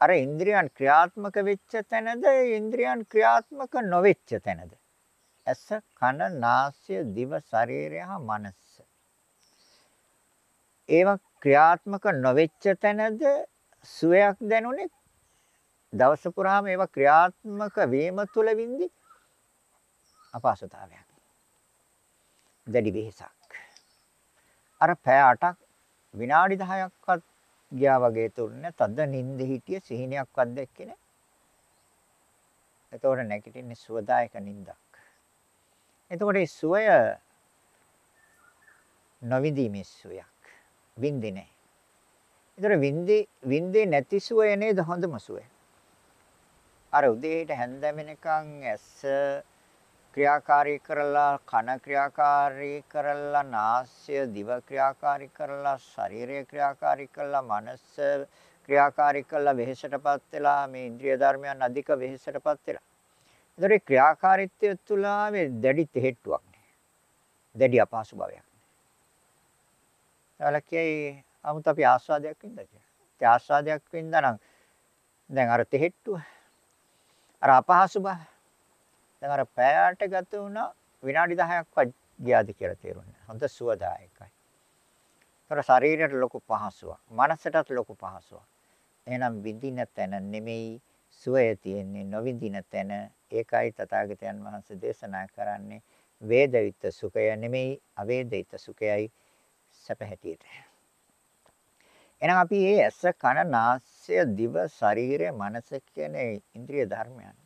අර ඉන්ද්‍රියන් ක්‍රියාත්මක වෙච්ච තැනද ඉන්ද්‍රියන් ක්‍රියාත්මක නොවෙච්ච තැනද? ඇස කන නාසය දිව ශරීරය හා මනස ඒවා ක්‍රියාත්මක නොවෙච්ච තැනද සුවයක් දැනුනේ දවස පුරාම ඒවා ක්‍රියාත්මක වීම තුළ වින්දි අපහසුතාවයක්. දැඩි වෙහසක්. අර පැය 8ක් විනාඩි 10ක්වත් ගියා වගේ තුන්නේ තද නිින්ද හිටිය සිහිනයක්වත් දැක්කේ නැහැ. එතකොට නැගිටින්නේ සුවදායක නිින්දක්. එතකොට මේ සුවය නොවිඳීමේ සුවයක්. වින්දේ නැහැ. ඒතර වින්දේ වින්දේ නැති සුවය නේද හොඳම සුවය. අර උදේට හැන්ද වෙනකන් ඇස් ක්‍රියාකාරී කරලා කන ක්‍රියාකාරී කරලා නාසය දිව ක්‍රියාකාරී කරලා ශරීරය ක්‍රියාකාරී කරලා මනස ක්‍රියාකාරී කරලා වෙහෙසටපත් වෙලා මේ ඉන්ද්‍රිය ධර්මයන් අධික වෙහෙසටපත් වෙලා. ඒතර ක්‍රියාකාරීත්වය තුළ මේ දැඩි තෙහෙට්ටුවක් නෑ. දැඩි අපහසු භාවයක්. එයාලා කියයි 아무ත් අපි ආස්වාදයක් වින්දා කියලා. ඒ ආස්වාදයක් වින්දා නම් දැන් අර තෙහෙට්ටුව අර අපහසු බව දැන් අර පැයට ගත වුණා විනාඩි 10ක්වත් ගියාද කියලා තේරුණා. හොඳ සුවදායකයි. ඒතර ශරීරයට ලොකු පහසුවක්, මනසටත් ලොකු පහසුවක්. එහෙනම් විඳින තැන නෙමෙයි සුවය තියෙන්නේ නොවිඳින තැන. ඒකයි තථාගතයන් වහන්සේ දේශනා කරන්නේ වේදිත සුඛය නෙමෙයි අවේදිත සුඛයයි සැප හැටියට. එහෙනම් අපි මේ ඇස කන නාසය දිව ශරීරය මනස කියන ඉන්ද්‍රිය ධර්මයන්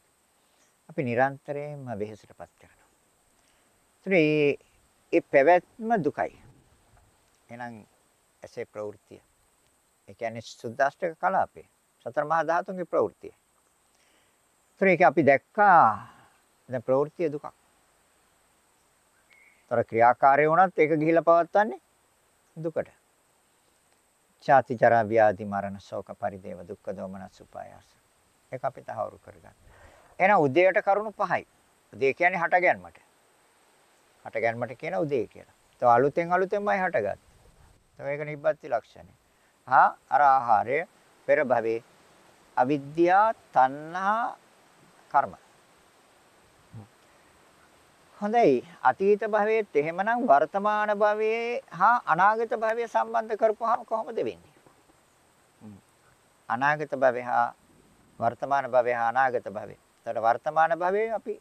අපි නිරන්තරයෙන්ම වෙහෙසටපත් කරනවා. ඒ ඒ පැවැත්ම දුකයි. එහෙනම් ඇසේ ප්‍රවෘත්තිය. ඒ කියන්නේ සුද්දාෂ්ටක කලාපේ. සතර මහා ධාතුන්ගේ ප්‍රවෘත්තිය. ඒක අපි දැක්කා දැන් ප්‍රවෘත්තිය දුකක්. තර ක්‍රියාකාරී වුණත් ඒක ගිහිලා පවත්වන්නේ දුකට. ඡාති ජරා ව්‍යාධි මරණ ශෝක පරිදේව දුක්ඛ දෝමනස් උපායාස. ඒක අපි තහවුරු කරගන්න. එහෙනම් උදේට කරුණු පහයි. උදේ කියන්නේ හට ගැනීමට. හට ගැනීමට කියන උදේ කියලා. તો අලුතෙන් අලුතෙන්මයි හටගත්තේ. તો ඒක නිබ්බත්ති ලක්ෂණය. හා අර ආහාරය පෙර භවයේ අවිද්‍යා තණ්හා කර්ම හොඳයි අතීත භවයේත් එහෙමනම් වර්තමාන භවයේ හා අනාගත භවය සම්බන්ධ කරපුවාම කොහොමද වෙන්නේ? අනාගත භවය හා වර්තමාන භවය හා අනාගත භවය. එතකොට වර්තමාන භවයේ අපි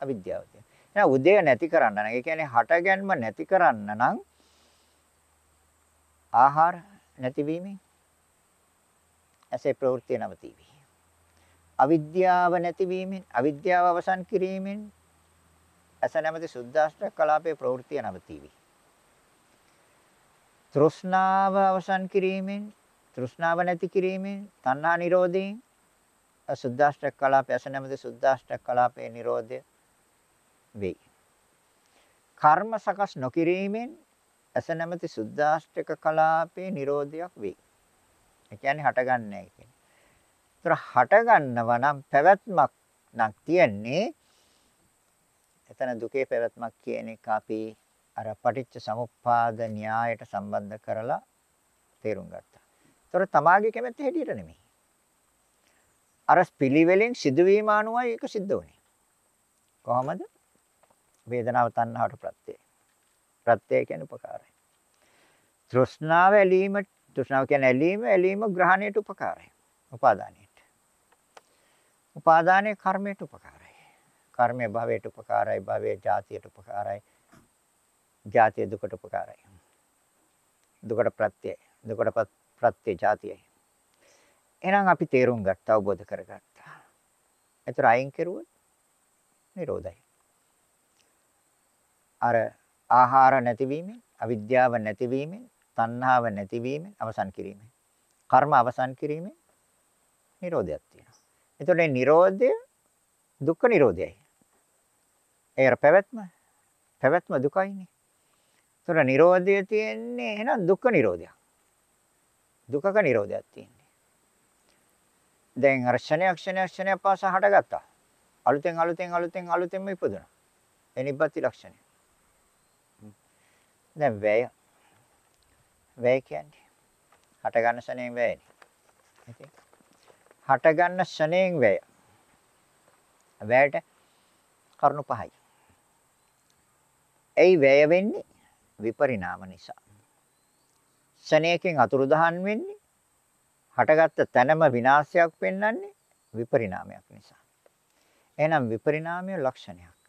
අවිද්‍යාව තියෙනවා. එහෙනම් උදය නැති කරන්න නම් ඒ කියන්නේ හටගැන්ම නැති කරන්න නම් ආහාර නැතිවීමෙන් ඇසේ ප්‍රවෘත්ති නවතිවි. අවිද්‍යාව නැතිවීමෙන් අවිද්‍යාව අවසන් කිරීමෙන් ඇස නැමැති සුද්දාෂ්ටක කලාපයේ ප්‍රවෘත්තිය නවතිවි. තෘෂ්ණාව අවසන් කිරීමෙන් තෘෂ්ණාව නැති කිරීමෙන් තණ්හා නිරෝධයෙන් සුද්දාෂ්ටක කලාපය ඇස නැමැති සුද්දාෂ්ටක කලාපයේ නිරෝධය වෙයි. කර්ම සකස් නොකිරීමෙන් ඇස නැමැති සුද්දාෂ්ටක කලාපයේ නිරෝධයක් වෙයි. ඒ කියන්නේ හටගන්නේ නැහැ කියන්නේ. ඒතර හටගන්නව නම් පැවැත්මක් නම් තියෙන්නේ එතන දුකේ පැවැත්මක් කියන එක අපි අර පටිච්ච සමුප්පාද න්‍යායට සම්බන්ධ කරලා තේරුම් ගත්තා. ඒතර තමාගේ කැමැත්ත හැටියට නෙමෙයි. අර පිළිවෙලින් සිදුවීම අනුවයි ඒක සිද්ධ වුනේ. කොහොමද? වේදනාව තණ්හාවට ප්‍රත්‍යය. ප්‍රත්‍යය කියන්නේ උපකාරයි. තෘෂ්ණාව ඇලීම තෘෂ්ණාව කියන්නේ ඇලීම ඇලීම ග්‍රහණයට උපකාරයි. උපාදානයට. උපාදානයේ කර්මයට උපකාරයි. කර්මය භවයට උපකාරයි භවයේ ජාතියට උපකාරයි ජාතිය දුකට උපකාරයි. දුකට ප්‍රත්‍යය දුකට ප්‍රත්‍ය ජාතියයි. එහෙනම් අපි තේරුම් ගත්තා අවබෝධ කරගත්තා. ඒතර අයින් කෙරුවොත් නිරෝධයි. අර ආහාර නැතිවීමෙන් අවිද්‍යාව නැතිවීමෙන් තණ්හාව නැතිවීමෙන් අවසන් කිරීමෙන් කර්ම අවසන් කිරීමෙන් නිරෝධයක් තියෙනවා. එතකොට මේ නිරෝධය දුක්ඛ නිරෝධයයි. ඒ අර පැවැත්ම පැවැත්ම දුකයිනේ. ඒතර නිරෝධය තියෙන්නේ එහෙනම් දුක්ඛ නිරෝධයක්. දුකක නිරෝධයක් තියෙන්නේ. දැන් අර ක්ෂණයක් ක්ෂණයක් ක්ෂණයක් පාසා හටගත්තා. අලුතෙන් අලුතෙන් අලුතෙන් අලුතෙන්ම ඉපදුණා. ඒ නිබ්බති ලක්ෂණය. දැන් වැය වැය කියන්නේ හට ගන්න ශණයෙන් වැයනේ. ඉතින් හට ගන්න ශණයෙන් වැය. වැයට කරුණු පහයි. ඇයි වැය වෙන්නේ? විපරිණාම නිසා. ශනේකින් අතුරුදහන් වෙන්නේ හටගත්ත තැනම විනාශයක් පෙන්වන්නේ විපරිණාමයක් නිසා. එහෙනම් විපරිණාමය ලක්ෂණයක්.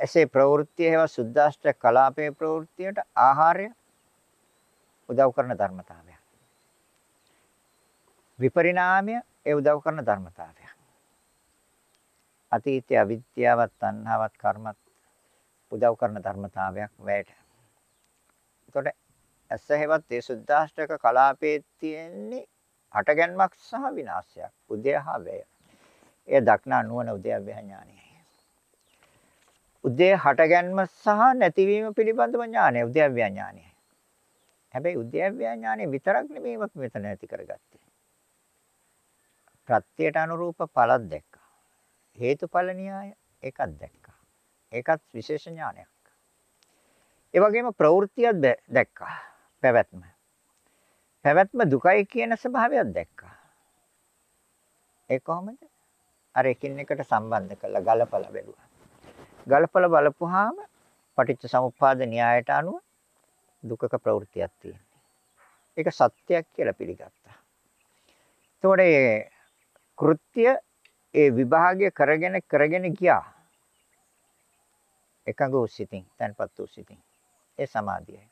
එසේ ප්‍රවෘත්තිය හේව සුද්දාෂ්ට කලාපේ ප්‍රවෘත්තියට ආහාරය උදව් කරන ධර්මතාවයක්. විපරිණාමය ඒ උදව් කරන ධර්මතාවයක්. අතීතයේ අවිද්‍යාවත් තණ්හාවත් කර්මත් උදව් කරන ධර්මතාවයක් වැයට. එතකොට ඇස හේවත් ඒ සුද්ධාෂ්ටක කලාපයේ තියෙන්නේ හටගැන්මක් සහ විනාශයක්. උදයහා වැය. එය දක්නා නුවණ උදයව්‍ය ඥානයයි. උදේ හටගැන්ම සහ නැතිවීම පිළිබඳව ඥානය උදයව්‍ය ඥානයයි. හැබැයි උදයව්‍ය ඥානය විතරක් නෙමෙයි මෙතන ඇති කරගත්තේ. ප්‍රත්‍යයට අනුරූප පළක් දැක්ක. හේතුඵල න්‍යාය ඒකත් දැක්කා. ඒකත් විශේෂ ඥානයක්. ඒ වගේම ප්‍රවෘත්තියක් දැක්කා. පැවැත්ම. පැවැත්ම දුකයි කියන ස්වභාවයක් දැක්කා. ඒ කොහොමද? අර එකින් එකට සම්බන්ධ කරලා ගලපලා බැලුවා. ගලපලා බලපුවාම පටිච්ච සමුප්පාද න්‍යායට අනුව දුකක ප්‍රවෘත්තියක් තියෙනවා. ඒක සත්‍යයක් කියලා පිළිගත්තා. එතකොට කෘත්‍ය ඒ විභාගය කරගෙන කරගෙන ගියා. එකඟ වූ සිතින්, තන්පත් වූ සිතින්. ඒ සමාධියයි.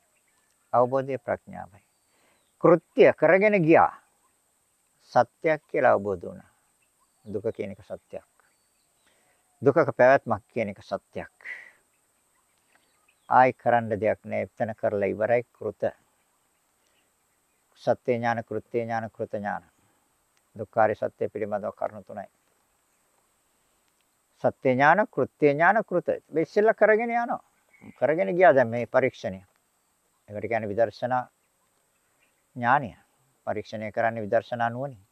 අවබෝධය ප්‍රඥාවයි. කෘත්‍ය කරගෙන ගියා. සත්‍යයක් කියලා අවබෝධ වුණා. දුක කියන එක සත්‍යයක්. දුකක පැවැත්මක් කියන එක සත්‍යයක්. ආයි කරන්න දෙයක් නැහැ. එතන කරලා ඉවරයි කෘත. සත්‍ය ඥාන, කෘත්‍ය ඥාන, කෘත ඥාන. දුක්ඛාරය සත්‍ය පිළිබඳව කරුණු තුනයි. සත්‍ය ඥාන, කෘත්‍ය ඥාන, කෘත. මේ ඉස්සෙල්ලා කරගෙන යනවා. කරගෙන ගියා දැන් මේ පරීක්ෂණය. ඒකට කියන්නේ විදර්ශනා ඥානය. පරීක්ෂණය කරන්නේ විදර්ශනා නුවණින්.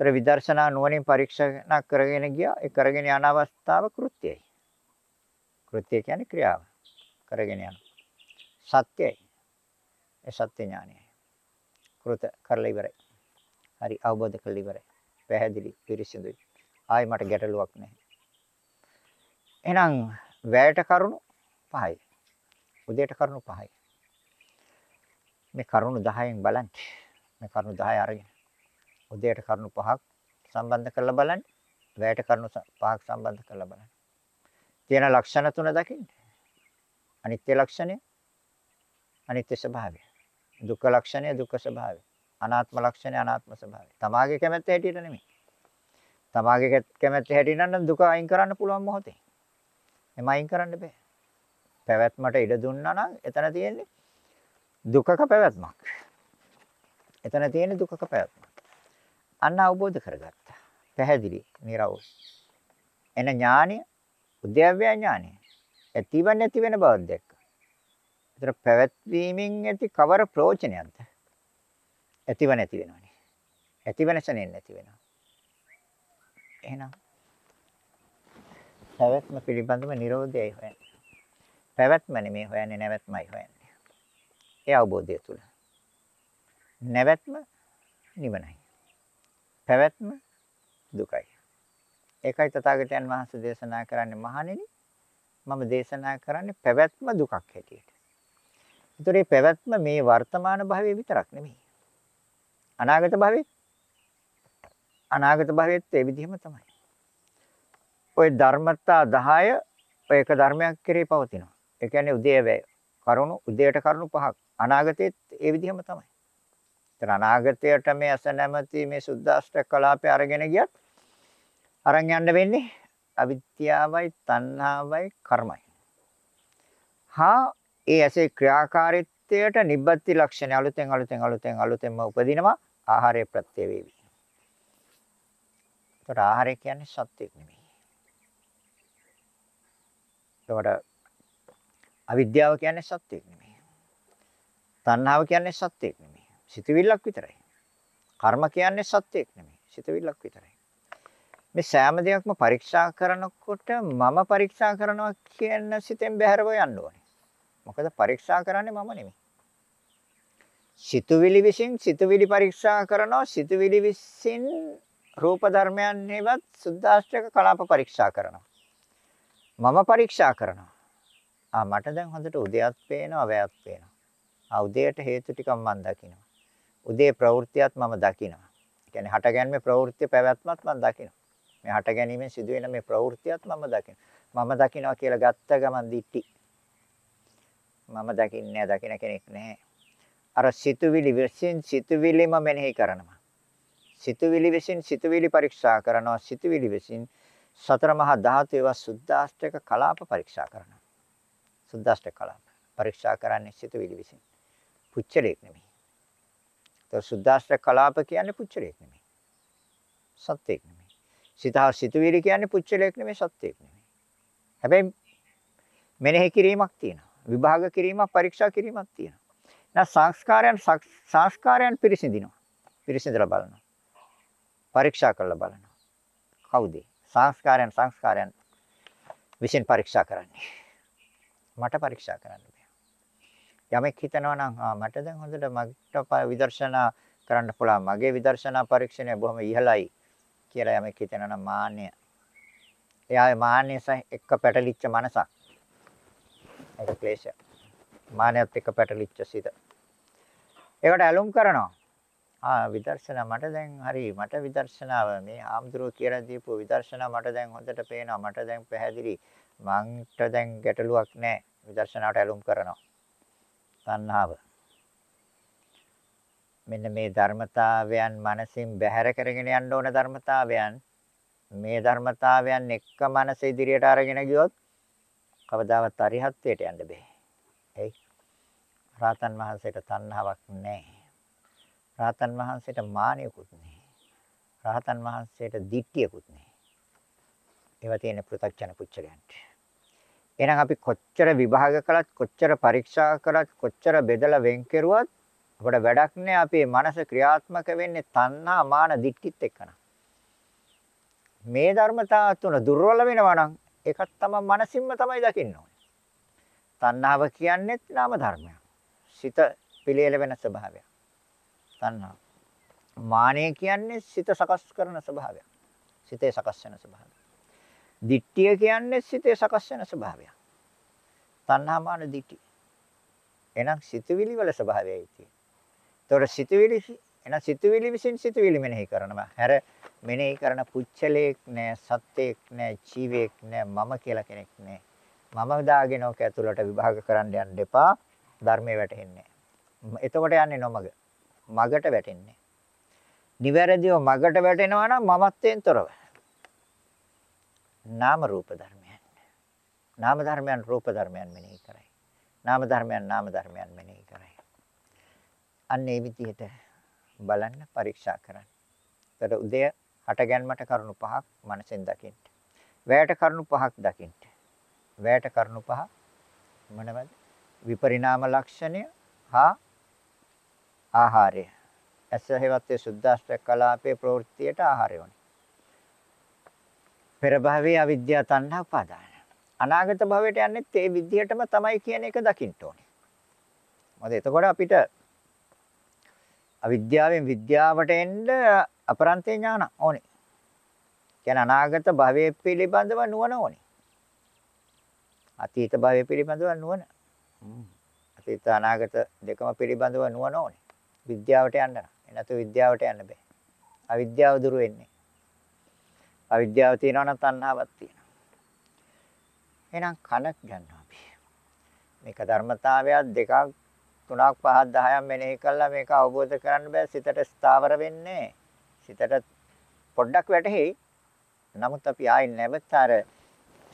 ඒතර විදර්ශනා නුවණින් පරීක්ෂණ කරගෙන ගියා. ඒ කරගෙන යන අවස්ථාව කෘත්‍යයි. කෘත්‍ය කියන්නේ ක්‍රියාව. කරගෙන යන. සත්‍යයි. ඒ සත්‍ය ඥානයයි. කෘත කරලා ඉවරයි. හරි අවබෝධ කරලා ඉවරයි. පැහැදිලි පිරිසිදුයි. ආයි මට ගැටලුවක් නැහැ. එහෙනම් වැයට කරුණු 5යි. උදේට කරුණු 5යි. මේ කරුණු 10න් බලන්න. මේ කරුණු 10 අරගෙන උදේට කරුණු 5ක් සම්බන්ධ කරලා බලන්න. වැයට කරුණු 5ක් සම්බන්ධ කරලා බලන්න. තියෙන ලක්ෂණ තුන දකින්න. අනිත්‍ය ලක්ෂණය, අනිත්‍ය ස්වභාවය. දුක්ඛ ලක්ෂණය, දුක්ඛ ස්වභාවය. අනාත්ම ලක්ෂණය, අනාත්ම ස්වභාවය. තමාගේ කැමැත්ත හැටියට නෙමෙයි. තමාගේ කැමැත්ත හැටියට නම් දුක අයින් කරන්න පුළුවන් මොහොතේ. එම අයින් කරන්න බෑ. පැවැත්මට ඉඩ දුන්නා නම් එතන තියෙන්නේ දුකක පැවැත්මක්. එතන තියෙන්නේ දුකක පැවැත්මක්. අන්න අවබෝධ කරගත්තා. පැහැදිලි, නිරවුල්. එන ඥානය, උද්‍යව්‍ය ඥානය. ඇතිව නැති වෙන බවක් දැක්කා. ඒතර පැවැත්වීමෙන් ඇති කවර ප්‍රෝචනයක්ද? ඇතිව නැති වෙනවනේ. ඇතිව නැසෙන්නේ නැති වෙනවා. එහෙනම් පැවැත්ම පිළිබඳව Nirodhayi හොයන්නේ. පැවැත්ම නෙමෙයි හොයන්නේ නැවැත්මයි හොයන්නේ. ඒ අවබෝධය තුල. නැවැත්ම නිවනයි. පැවැත්ම දුකයි. ඒකයි තථාගතයන් වහන්සේ දේශනා කරන්නේ මහණෙනි මම දේශනා කරන්නේ පැවැත්ම දුකක් හැටියට. ඒතර මේ පැවැත්ම මේ වර්තමාන භවයේ විතරක් නෙමෙයි. අනාගත භවෙත් අනාගත භවෙත් ඒ විදිහම තමයි. ওই ධර්මතා 10 ඔය එක ධර්මයක් කෙරේ පවතිනවා. ඒ කියන්නේ උදේ වේ කරුණු උදේට කරුණු පහක් අනාගතෙත් ඒ විදිහම තමයි. ඒතර අනාගතයට මේ අස නැමැති මේ සුද්දාෂ්ටක කලාපය අරගෙන ගියත් අරන් යන්න වෙන්නේ අවිද්‍යාවයි තණ්හාවයි කර්මයි. හා ඒ ඇසේ ක්‍රියාකාරීත්වයට නිබ්බති ලක්ෂණ අලුතෙන් අලුතෙන් අලුතෙන් අලුතෙන්ම උපදිනවා ආහාරය ප්‍රත්‍ය වේවි. ඒතර ආහාරය කියන්නේ සත්‍යයක් නෙමෙයි. ඒකට අවිද්‍යාව කියන්නේ සත්‍යයක් නෙමෙයි. තණ්හාව කියන්නේ සත්‍යයක් නෙමෙයි. සිතවිල්ලක් විතරයි. කර්ම කියන්නේ සත්‍යයක් නෙමෙයි. සිතවිල්ලක් විතරයි. මේ සෑම දෙයක්ම පරීක්ෂා කරනකොට මම පරීක්ෂා කරනවා කියන සිතෙන් බැහැරව යන්න ඕනේ. මොකද පරීක්ෂා කරන්නේ මම නෙමෙයි. සිතුවිලි විසින් සිතුවිලි පරීක්ෂා කරනවා සිතුවිලි විසින් රූප ධර්මයන් හේවත් සුද්දාෂ්ටක කලාප පරීක්ෂා කරනවා. මම පරීක්ෂා කරනවා. ආ මට දැන් හොඳට උදයත් පේනවා වැයත් පේනවා. ආ උදේට හේතු ටිකක් මම දකිනවා. උදේ ප්‍රවෘත්තියත් මම දකිනවා. ඒ කියන්නේ හටගැන්මේ ප්‍රවෘත්ති පැවැත්මත් මම දකිනවා. මේ හට ගැනීමෙන් සිදුවෙන මේ ප්‍රවෘත්තියත් මම දකිනවා. මම දකිනවා කියලා ගත්ත ගමන් දිටි. මම දකින්නේ දකින කෙනෙක් නැහැ. අර සිතුවිලි විසින් සිතුවිලිම මෙනෙහි කරනවා. සිතුවිලි විසින් සිතුවිලි පරීක්ෂා කරනවා. සිතුවිලි විසින් සතර මහා ධාතු ඒවා සුද්දාෂ්ටක කලාප පරීක්ෂා කරනවා. සුද්දාෂ්ටක කලාප පරීක්ෂා කරන්නේ සිතුවිලි විසින්. පුච්චලයක් නෙමෙයි. તો සුද්දාෂ්ටක කලාප කියන්නේ පුච්චලයක් නෙමෙයි. සත්‍යයක් නෙමෙයි. සිතා සිතුවිලි කියන්නේ පුච්චලයක් නෙමෙයි සත්‍යයක් නෙමෙයි. හැබැයි මෙනෙහි කිරීමක් තියෙනවා. විභාග කිරීමක් පරීක්ෂා කිරීමක් තියෙනවා. නැත්නම් සංස්කාරයන් සංස්කාරයන් පිරිසිඳිනවා. පිරිසිඳලා බලනවා. පරීක්ෂා කරලා බලනවා. කවුද? සංස්කාරයන් සංස්කාරයන් විසින් පරීක්ෂා කරන්නේ. මට පරීක්ෂා කරන්න බෑ. යමෙක් හිතනවා නම් ආ මට දැන් හොඳට මට විදර්ශනා කරන්න පුළුවන්. මගේ විදර්ශනා පරීක්ෂණය බොහොම ඉහළයි. කියලා යමෙක් හිතනවා නම් මාන්නය. එයාගේ මාන්නය එක්ක පැටලිච්ච මනසක්. ඒක ක්ලේශය. මාන්නයත් එක්ක පැටලිච්ච සිත. ඒකට ඇලුම් කරනවා. ආ විදර්ශනා මට දැන් හරි මට විදර්ශනාව මේ ආම්දුරෝ කියලා දීපු විදර්ශනා මට දැන් හොඳට පේනවා මට දැන් පැහැදිලි මන්ට දැන් ගැටලුවක් නැහැ විදර්ශනාවට ඇලුම් කරනවා තණ්හාව. මෙන්න මේ ධර්මතාවයන් මනසින් බැහැර කරගෙන යන්න ඕන ධර්මතාවයන් මේ ධර්මතාවයන් එක්ක මනස ඉදිරියට අරගෙන ගියොත් කවදාවත් අරිහත්ත්වයට යන්න බෑ. එයි. රාතන් වහන්සේට තණ්හාවක් නැහැ. රාතන් වහන්සේට මානියකුත් නැහැ. රාතන් වහන්සේට දිට්ඨියකුත් නැහැ. ඒවා තියෙන පෘථග්ජන පුච්චලයන්ට. එහෙනම් අපි කොච්චර විභාග කළත් කොච්චර පරීක්ෂා කළත් කොච්චර බෙදලා වෙන් කෙරුවත් අපට වැඩක් නැහැ අපේ මනස ක්‍රියාත්මක වෙන්නේ තණ්හා මාන දිට්ඨිත් එක්කන. මේ ධර්මතා තුන දුර්වල වෙනවා නම් ඒකත් තමයි මනසින්ම තමයි දකින්න ඕනේ. තණ්හාව කියන්නේත් නාම ධර්මයක්. සිත පිළියෙල වෙන ස්වභාවයක්. තණ්හාව. මානය කියන්නේ සිත සකස් කරන ස්වභාවයක්. සිතේ සකස් වෙන ස්වභාවය. දිට්ඨිය කියන්නේ සිතේ සකස් වෙන ස්වභාවයක්. තණ්හා මාන දිට්ඨි. එහෙනම් සිතවිලි වල ස්වභාවයයි තියෙන්නේ. ඒතකොට සිතවිලි එහෙනම් සිතවිලි විසින් සිතවිලි මෙනෙහි කරනවා. හැර මෙනෙහි කරන පුච්චලයක් නෑ, සත්‍යයක් නෑ, ජීවයක් නෑ, මම කියලා කෙනෙක් නෑ. මම දාගෙන ඔක ඇතුළට විභාග කරන්න යන්න එපා. ධර්මයේ වැටෙන්නේ එතකොට යන්නේ නොමග. මගට වැටෙන්නේ. නිවැරදිව මගට වැටෙනවා නම් මමත්වයෙන් තොරව. නාම රූප ධර්මයන්. නාම ධර්මයන් රූප ධර්මයන් මෙනෙහි කරයි. නාම ධර්මයන් නාම ධර්මයන් මෙනෙහි කරයි. අන්න ඒ විදිහට බලන්න පරීක්ෂා කරන්න. ඒතර උදය හටගැන්මට කරුණු පහක් මනසෙන් දකින්න. වැයට කරුණු පහක් දකින්න. වැයට කරුණු පහ මොනවද? විපරිණාම ලක්ෂණය හා ආහාරය. ඇස හේවත්තේ සුද්දාෂ්ටක කලාපේ ප්‍රවෘත්තියට ආහාරය වුණේ. පෙර භවයේ අවිද්‍යාව තණ්හා උපාදාන. අනාගත භවයට යන්නේ ඒ විදිහටම තමයි කියන එක දකින්න ඕනේ. මොකද එතකොට අපිට අවිද්‍යාවෙන් විද්‍යාවට එන්න අපරන්තේ ඥාන ඕනේ. කියන අනාගත භවයේ පිළිබඳව නුවණ ඕනේ. අතීත භවයේ පිළිබඳව නුවණ. අතීත අනාගත දෙකම පිළිබඳව නුවණ ඕනේ. විද්‍යාවට යන්න. එනතු විද්‍යාවට යන්න බෑ. අවිද්‍යාව දුරු වෙන්නේ. අවිද්‍යාව තියෙනවා නම් තණ්හාවක් තියෙනවා. එහෙනම් කනක් ගන්නවා අපි. මේක ධර්මතාවයක් දෙකක් තුනක් පහක් 10ක් මෙනෙහි කළා මේක අවබෝධ කරන්න බෑ සිතට ස්ථාවර වෙන්නේ සිතට පොඩ්ඩක් වැටහෙයි නමුත් අපි ආයි නැවත අර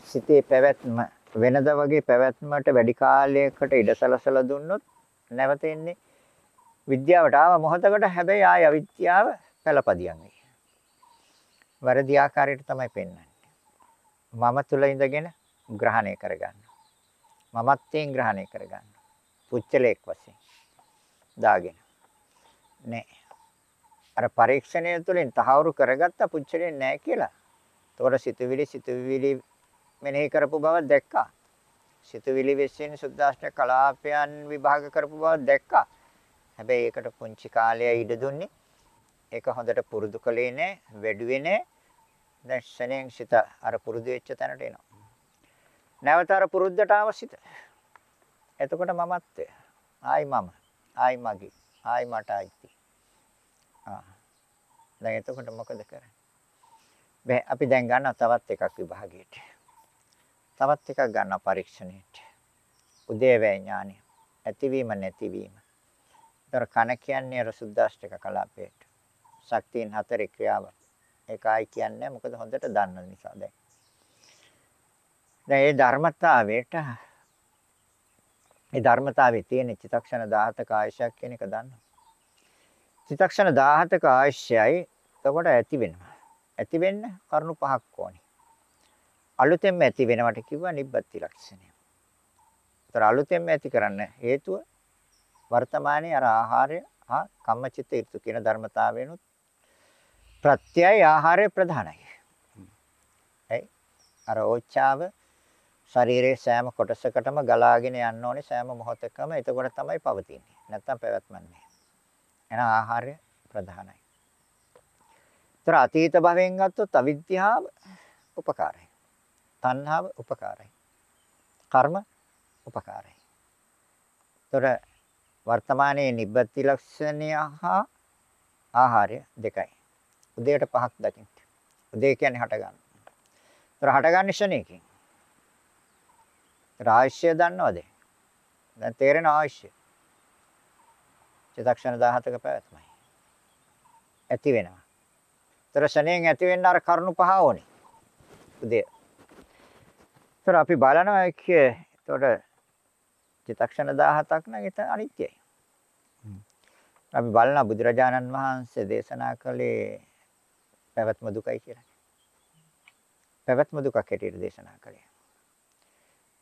සිතේ පැවැත්ම වෙනද වගේ පැවැත්මට වැඩි කාලයකට ඉඩසලසලා දුන්නොත් නැවත එන්නේ විද්‍යාවට ආව මොහොතකට හැබැයි ආය අවිද්‍යාව පළපදියම් වෙයි. වැරදි ආකාරයට තමයි පෙන්වන්නේ. මම තුල ඉඳගෙන ග්‍රහණය කරගන්නවා. මමත්වයෙන් ග්‍රහණය කරගන්නවා. පුච්චලයක් වශයෙන් දාගෙන නෑ අර පරීක්ෂණය තුළින් තහවුරු කරගත්ත පුච්චලේ නෑ කියලා. ඒතකොට සිතුවිලි සිතුවිලි මෙනෙහි කරපු බව දැක්කා. සිතුවිලි විශ්ින් සුද්දාෂ්ට කලාපයන් විභාග කරපු බව දැක්කා. හැබැයි ඒකට පුංචි කාලය ඉඩ දුන්නේ. ඒක හොඳට පුරුදු කළේ නෑ, වැඩුවේ නෑ. දැන් ශණයෙන් සිත අර පුරුදු වෙච්ච තැනට එනවා. නැවත අර පුරුද්දට අවශ්‍යිත. එතකොට මමත්වය. ආයි මම. ආයි මගේ. ආයි මට අයිති. ආ. දැන් එතකොට මොකද කරන්නේ? බෑ අපි දැන් ගන්නවා තවත් එකක් විභාගයට. තවත් එකක් ගන්නවා පරීක්ෂණයට. උදේවැය ඥානය. ඇතිවීම නැතිවීම. ඒතර කන කියන්නේ අර සුද්දාෂ්ටක කලාපයට. ශක්තියින් හතරේ ක්‍රියාව. ඒකයි කියන්නේ මොකද හොඳට දන්න නිසා දැන්. දැන් මේ ධර්මතාවයට මේ ධර්මතාවයේ තියෙන චිතක්ෂණ 17ක ආයශයක් කියන එක දන්නවා. චිතක්ෂණ 17ක ආයශයයි එතකොට ඇති වෙනවා. ඇති වෙන්න කරුණු පහක් ඕනේ. අලුතෙන්ම ඇති වෙනවට කිව්වා නිබ්බති ලක්ෂණය. ඒතර අලුතෙන්ම ඇති කරන්න හේතුව වර්තමානයේ අර ආහාරය හා කම්මචිත්ත ඍතු කියන ධර්මතාවයනොත් ප්‍රත්‍යය ආහාරය ප්‍රධානයි. ඇයි? අර ඕච්චාව ශරීරයේ සෑම කොටසකටම ගලාගෙන යන්න ඕනේ සෑම මොහොතකම එතකොට තමයි පවතින්නේ. නැත්තම් පැවැත්මක් නැහැ. එහෙනම් ආහාරය ප්‍රධානයි. ඒතර අතීත භවයෙන් ගත්තොත් අවිද්‍යාව උපකාරයි. තණ්හාව උපකාරයි. කර්ම උපකාරයි. ඒතර වර්තමානයේ නිබ්බති ලක්ෂණය හා ආහාරය දෙකයි. උදේට පහක් දකින්න. උදේ කියන්නේ හට ගන්න. ඒතර හටගන්නේ ශණයකින්. ආයශ්‍ය දන්නවද? දැන් තේරෙන ආයශ්‍ය. චිත්තක්ෂණ 17ක පැවැත්මයි. ඇති වෙනවා. ତර ශණයෙන් ඇති වෙන්න අර කරුණු පහ ඕනේ. උදේ. තර අපි බලනවා එක්කේ එතකොට චිත්තක්ෂණ 17ක් නම් ඒක අනිත්‍යයි. අපි බලන බුදුරජාණන් වහන්සේ දේශනා කළේ පැවැත්ම දුකයි කියලා. පැවැත්ම දුකක් හැටියට දේශනා කළේ.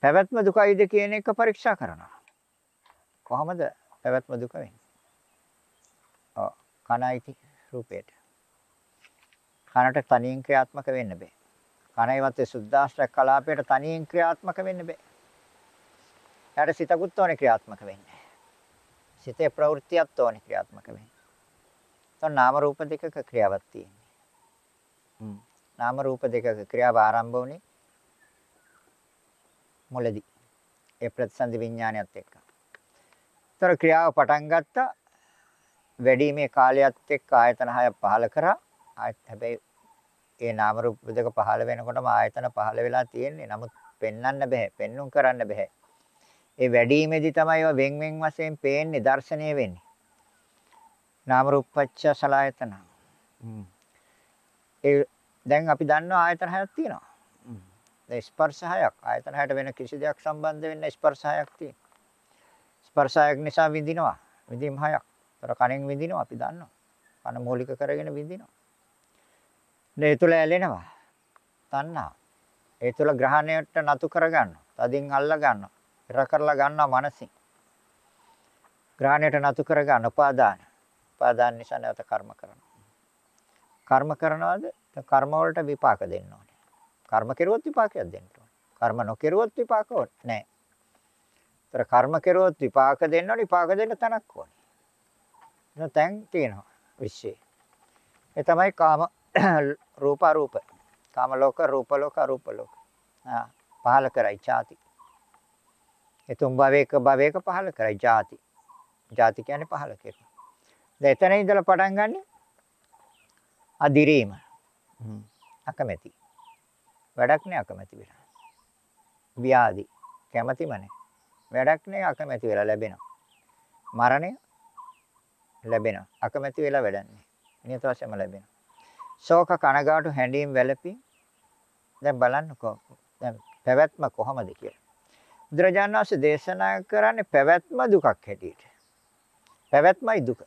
පැවැත්ම දුකයිද කියන එක පරීක්ෂා කරනවා. කොහොමද පැවැත්ම දුක වෙන්නේ? ඔව් කණයිති රූපේට. කනට තනියෙන් ක්‍රියාත්මක වෙන්න බෑ. කණයිවත් සුද්දාශ්‍රය කලාපයට තනියෙන් ක්‍රියාත්මක වෙන්න බෑ. එයාට සිතකුත් ඕනේ ක්‍රියාත්මක වෙන්නේ. සිතේ ප්‍රවෘත්තියක් ඕනේ ක්‍රියාත්මක වෙන්නේ. තන නාම රූප දෙකක ක්‍රියාවක් තියෙන්නේ. නාම රූප දෙකක ක්‍රියාව ආරම්භ වුණේ මොළදී. ඒ ප්‍රතිසන්දි විඥානයත් එක්ක. ତර ක්‍රියාව පටන් ගත්තා වැඩිීමේ කාලයත් එක්ක ආයතන 6ක් පහල කරා. හැබැයි ඒ නාම රූප දෙක පහල වෙනකොටම ආයතන පහල වෙලා තියෙන්නේ. නමුත් පෙන්වන්න බෑ. පෙන්눔 කරන්න බෑ. ඒ වැඩිීමේදී තමයි ඒවා වෙන් වෙන් වශයෙන් පේන්නේ දර්ශනීය වෙන්නේ. නාම රූපච්ඡ සලායතන. ඒ දැන් අපි දන්නවා ආයතන හයක් තියෙනවා. දැන් ස්පර්ශ හයක් ආයතන හයට වෙන කිසි දෙයක් සම්බන්ධ වෙන්න ස්පර්ශ හයක් තියෙනවා. ස්පර්ශ හයක් නිසා විඳිනවා. විඳීම් හයක්. ତර කණෙන් විඳිනවා අපි දන්නවා. කන මූලික කරගෙන විඳිනවා. ඒ තුළ ඇලෙනවා. තණ්හා. ඒ තුළ ග්‍රහණයට නතු කරගන්නවා. තදින් අල්ල ගන්නවා. පෙර කරලා ගන්නවා මනසින්. ග්‍රහණයට නතු කර ගන්න උපාදාන. උපාදාන නිසා නැවත කර්ම කරනවා. කර්ම කරනවාද? කර්ම වලට විපාක දෙන්න ඕනේ. කර්ම කෙරුවොත් විපාකයක් දෙන්න ඕනේ. කර්ම නොකෙරුවොත් විපාක නැහැ. ඒතර කර්ම කෙරුවොත් විපාක දෙන්න ඕනේ. විපාක දෙන්න තැනක් ඕනේ. එහෙනම් තැන් තියෙනවා විශ්ේ. ඒ තමයි කාම රූප අරූප. කාම ලෝක රූප ලෝක අරූප ලෝක. ආ පහල කරයි ඡාති. ඒ තුන් භවයක භවයක පහල කරයි ಜಾති. ಜಾති කියන්නේ පහල කෙරෙන. දැන් එතන ඉඳලා පටන් ගන්න අදිරීම. අකමැති. වැඩක් නෑ අකමැති වෙලා. ව්‍යාධි කැමැතිම නෑ. වැඩක් නෑ අකමැති වෙලා ලැබෙනවා. මරණය ලැබෙනවා. අකමැති වෙලා වැඩන්නේ. නියත වශයෙන්ම ලැබෙනවා. ශෝක කනගාටු හැඬීම් වැළපීම් දැන් බලන්නකෝ දැන් පැවැත්ම කොහොමද කියලා. බුදුරජාණන් වහන්සේ දේශනා කරන්නේ පැවැත්ම දුකක් හැටියට. පැවැත්මයි දුක.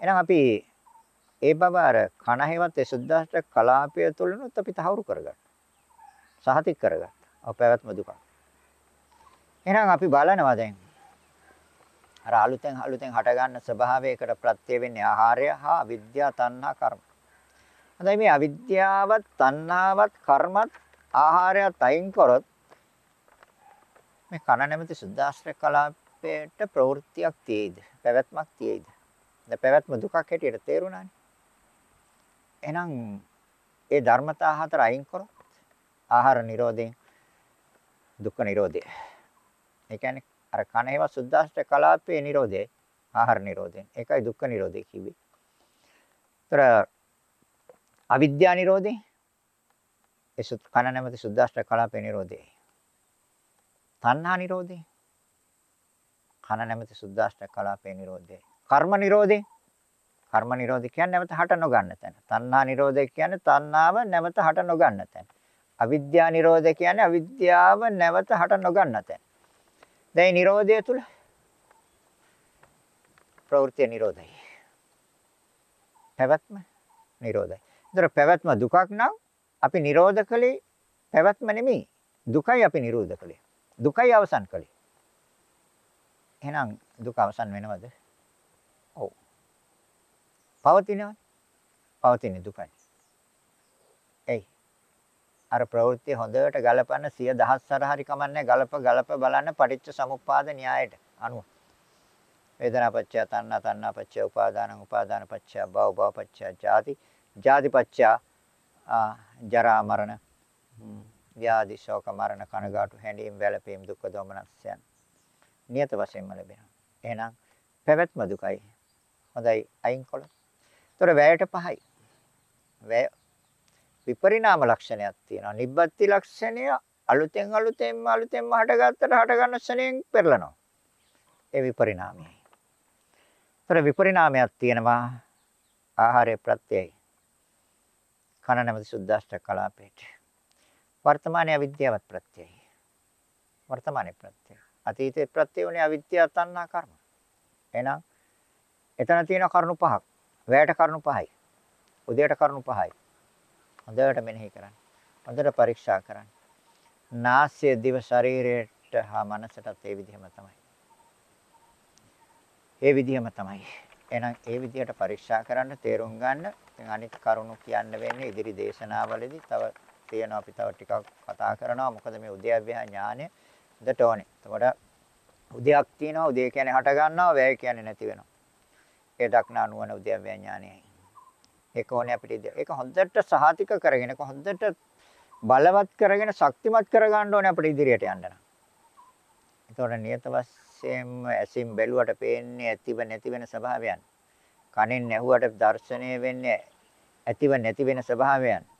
එහෙනම් අපි ඒ බව අර කණ හේවත් ඒ සුද්ධාෂ්ටක කලාපය තුළනොත් අපි තහවුරු කරගන්න. සහතික කරගන්න. ඔව් පැවැත්ම දුකක්. එහෙනම් අපි බලනවා දැන් අර අලුතෙන් අලුතෙන් හට ගන්න ස්වභාවයකට ප්‍රත්‍ය වෙන්නේ ආහාරය හා විද්‍යා තණ්හා කර්ම. හඳයි මේ අවිද්‍යාවත් තණ්හාවත් කර්මත් ආහාරයත් අයින් කරොත් මේ කන නැමැති සුද්දාශ්‍රය කලාපයට ප්‍රවෘත්තියක් තියෙයිද? පැවැත්මක් තියෙයිද? දැන් පැවැත්ම දුකක් හැටියට තේරුණානේ. එහෙනම් ඒ ධර්මතා හතර අයින් කරොත් ආහාර නිරෝධයෙන් දුක්ඛ නිරෝධය. ඒ කියන්නේ අර කන ඒවා සුද්දාශ්‍රය කලාපයේ නිරෝධය ආහාර නිරෝධයෙන්. ඒකයි දුක්ඛ නිරෝධය කිව්වේ. ඒතර අවිද්‍යා නිරෝධය ඒ සුත් කන නැමැති සුද්දාශ්‍රය කලාපයේ නිරෝධයයි. තණ්හා නිරෝධය. කන නැමැති සුද්දාෂ්ටක කලාපේ නිරෝධය. කර්ම නිරෝධය. කර්ම නිරෝධය කියන්නේ නැවත හට නොගන්න තැන. තණ්හා නිරෝධය කියන්නේ තණ්හාව නැවත හට නොගන්න තැන. අවිද්‍යා නිරෝධය කියන්නේ අවිද්‍යාව නැවත හට නොගන්න තැන. දැන් නිරෝධය තුල ප්‍රවෘත්ති නිරෝධයි. පැවැත්ම නිරෝධයි. ඒතර පැවැත්ම දුකක් නම් අපි නිරෝධ කළේ පැවැත්ම නෙමෙයි. දුකයි අපි නිරෝධ කළේ. දුකයි අවසන් කළේ. එහෙනම් දුක අවසන් වෙනවද? ඔව්. පවතිනවද? පවතින දුකයි. එයි. අර ප්‍රවෘත්ති හොඳට ගලපන්න සිය දහස්වර හරි කමන්නේ ගලප ගලප බලන්න පටිච්ච සමුප්පාද න්‍යායට අනුව. වේදනාපච්චය තණ්හා තණ්හාපච්චය උපාදානං උපාදානපච්චය භව භවපච්චය ජාති ජාතිපච්චය ජරා මරණ ව්‍යාධි ශෝක මරණ කනගාටු හැඬීම් වැළපීම් දුක් දොමනස්යන් නියත වශයෙන්ම ලැබෙනවා. එහෙනම් පැවැත්ම දුකයි. හොඳයි අයින් කළොත්. ඒතර වැයට පහයි. වැය විපරිණාම ලක්ෂණයක් තියෙනවා. නිබ්බත්ති ලක්ෂණය අලුතෙන් අලුතෙන්ම අලුතෙන්ම හටගත්තට හටගන්න ක්ෂණයෙන් පෙරලනවා. ඒ විපරිණාමයයි. ତර විපරිණාමයක් තියෙනවා ආහාරය ප්‍රත්‍යයයි. කන නැමැති සුද්දාෂ්ටක කලාපේට. වර්තමානයේ අවිද්‍යාවත් ප්‍රත්‍යයයි. වර්තමානයේ ප්‍රත්‍යය. අතීතයේ ප්‍රත්‍ය වුණේ අවිද්‍යාව තණ්හා කර්ම. එහෙනම් එතන තියෙන කරුණු පහක්. වැයට කරුණු පහයි. උදේට කරුණු පහයි. හොඳට මෙනෙහි කරන්න. හොඳට පරීක්ෂා කරන්න. නාසය දිව ශරීරයට හා මනසටත් ඒ විදිහම තමයි. ඒ විදිහම තමයි. එහෙනම් ඒ විදිහට පරීක්ෂා කරන්න තේරුම් ගන්න. ඉතින් අනිත් කරුණු කියන්න වෙන්නේ ඉදිරි දේශනාවලදී තව තියෙනවා අපි තව ටිකක් කතා කරනවා. මොකද මේ උද්‍යව්‍යා ඥානය හොඳට ඕනේ. එතකොට උදයක් තියෙනවා උදේ කියන්නේ හට ගන්නවා වැය කියන්නේ නැති වෙනවා. ඒ දක්නා නුවණ උද්‍යව්‍යා ඥානයයි. ඒක ඕනේ අපිට. ඒක හොඳට සහතික කරගෙන ඒක හොඳට බලවත් කරගෙන ශක්තිමත් කරගන්න ඕනේ අපිට ඉදිරියට යන්න නම්. ඒතකොට නියත වශයෙන්ම ඇසින් බැලුවට පේන්නේ ඇතිව නැති වෙන ස්වභාවයන්. කනෙන් ඇහුවට දර්ශනය වෙන්නේ ඇතිව නැති වෙන ස්වභාවයන්.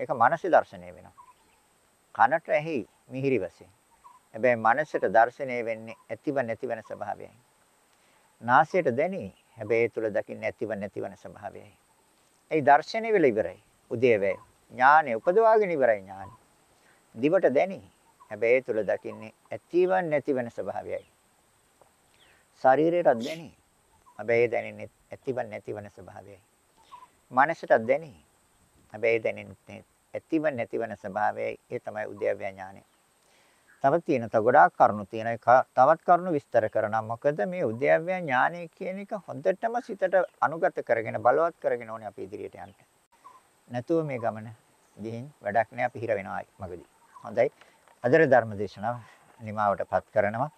ඒක මානස දර්ශනය වෙනවා. කනට ඇහි මිහිරි වශයෙන්. හැබැයි මනසට දර්ශනය වෙන්නේ ඇතිව නැතිවන ස්වභාවයයි. නාසයට දැනේ. හැබැයි ඒ තුල දකින්නේ ඇතිව නැතිවන ස්වභාවයයි. ඒ දර්ශනය වෙල ඉවරයි. උදේවැය. ඥානෙ උපදවාගෙන ඉවරයි ඥානෙ. දිවට දැනේ. හැබැයි ඒ තුල දකින්නේ ඇතිව නැතිවන ස්වභාවයයි. ශරීරයටත් දැනේ. හැබැයි ඒ දැනෙන්නේ ඇතිව නැතිවන ස්වභාවයයි. මනසටත් දැනේ. හැබැයි දැනෙන්නේ ඇතිව නැති වෙන ස්වභාවයයි. ඒ තමයි උදේවැය ඥානෙ. තව තියෙන තව ගොඩාක් කරුණු තියෙන තවත් කරුණු විස්තර කරනවා මොකද මේ උද්‍යව්‍ය ඥානය කියන එක හොඳටම සිතට අනුගත කරගෙන බලවත් කරගෙන ඕනේ අපි ඉදිරියට යන්න. නැතුව මේ ගමන ගිහින් වැඩක් නෑ අපි හිර වෙනවා මගදී. හොඳයි. අදර ධර්ම දේශනාව නිමාවටපත් කරනවා.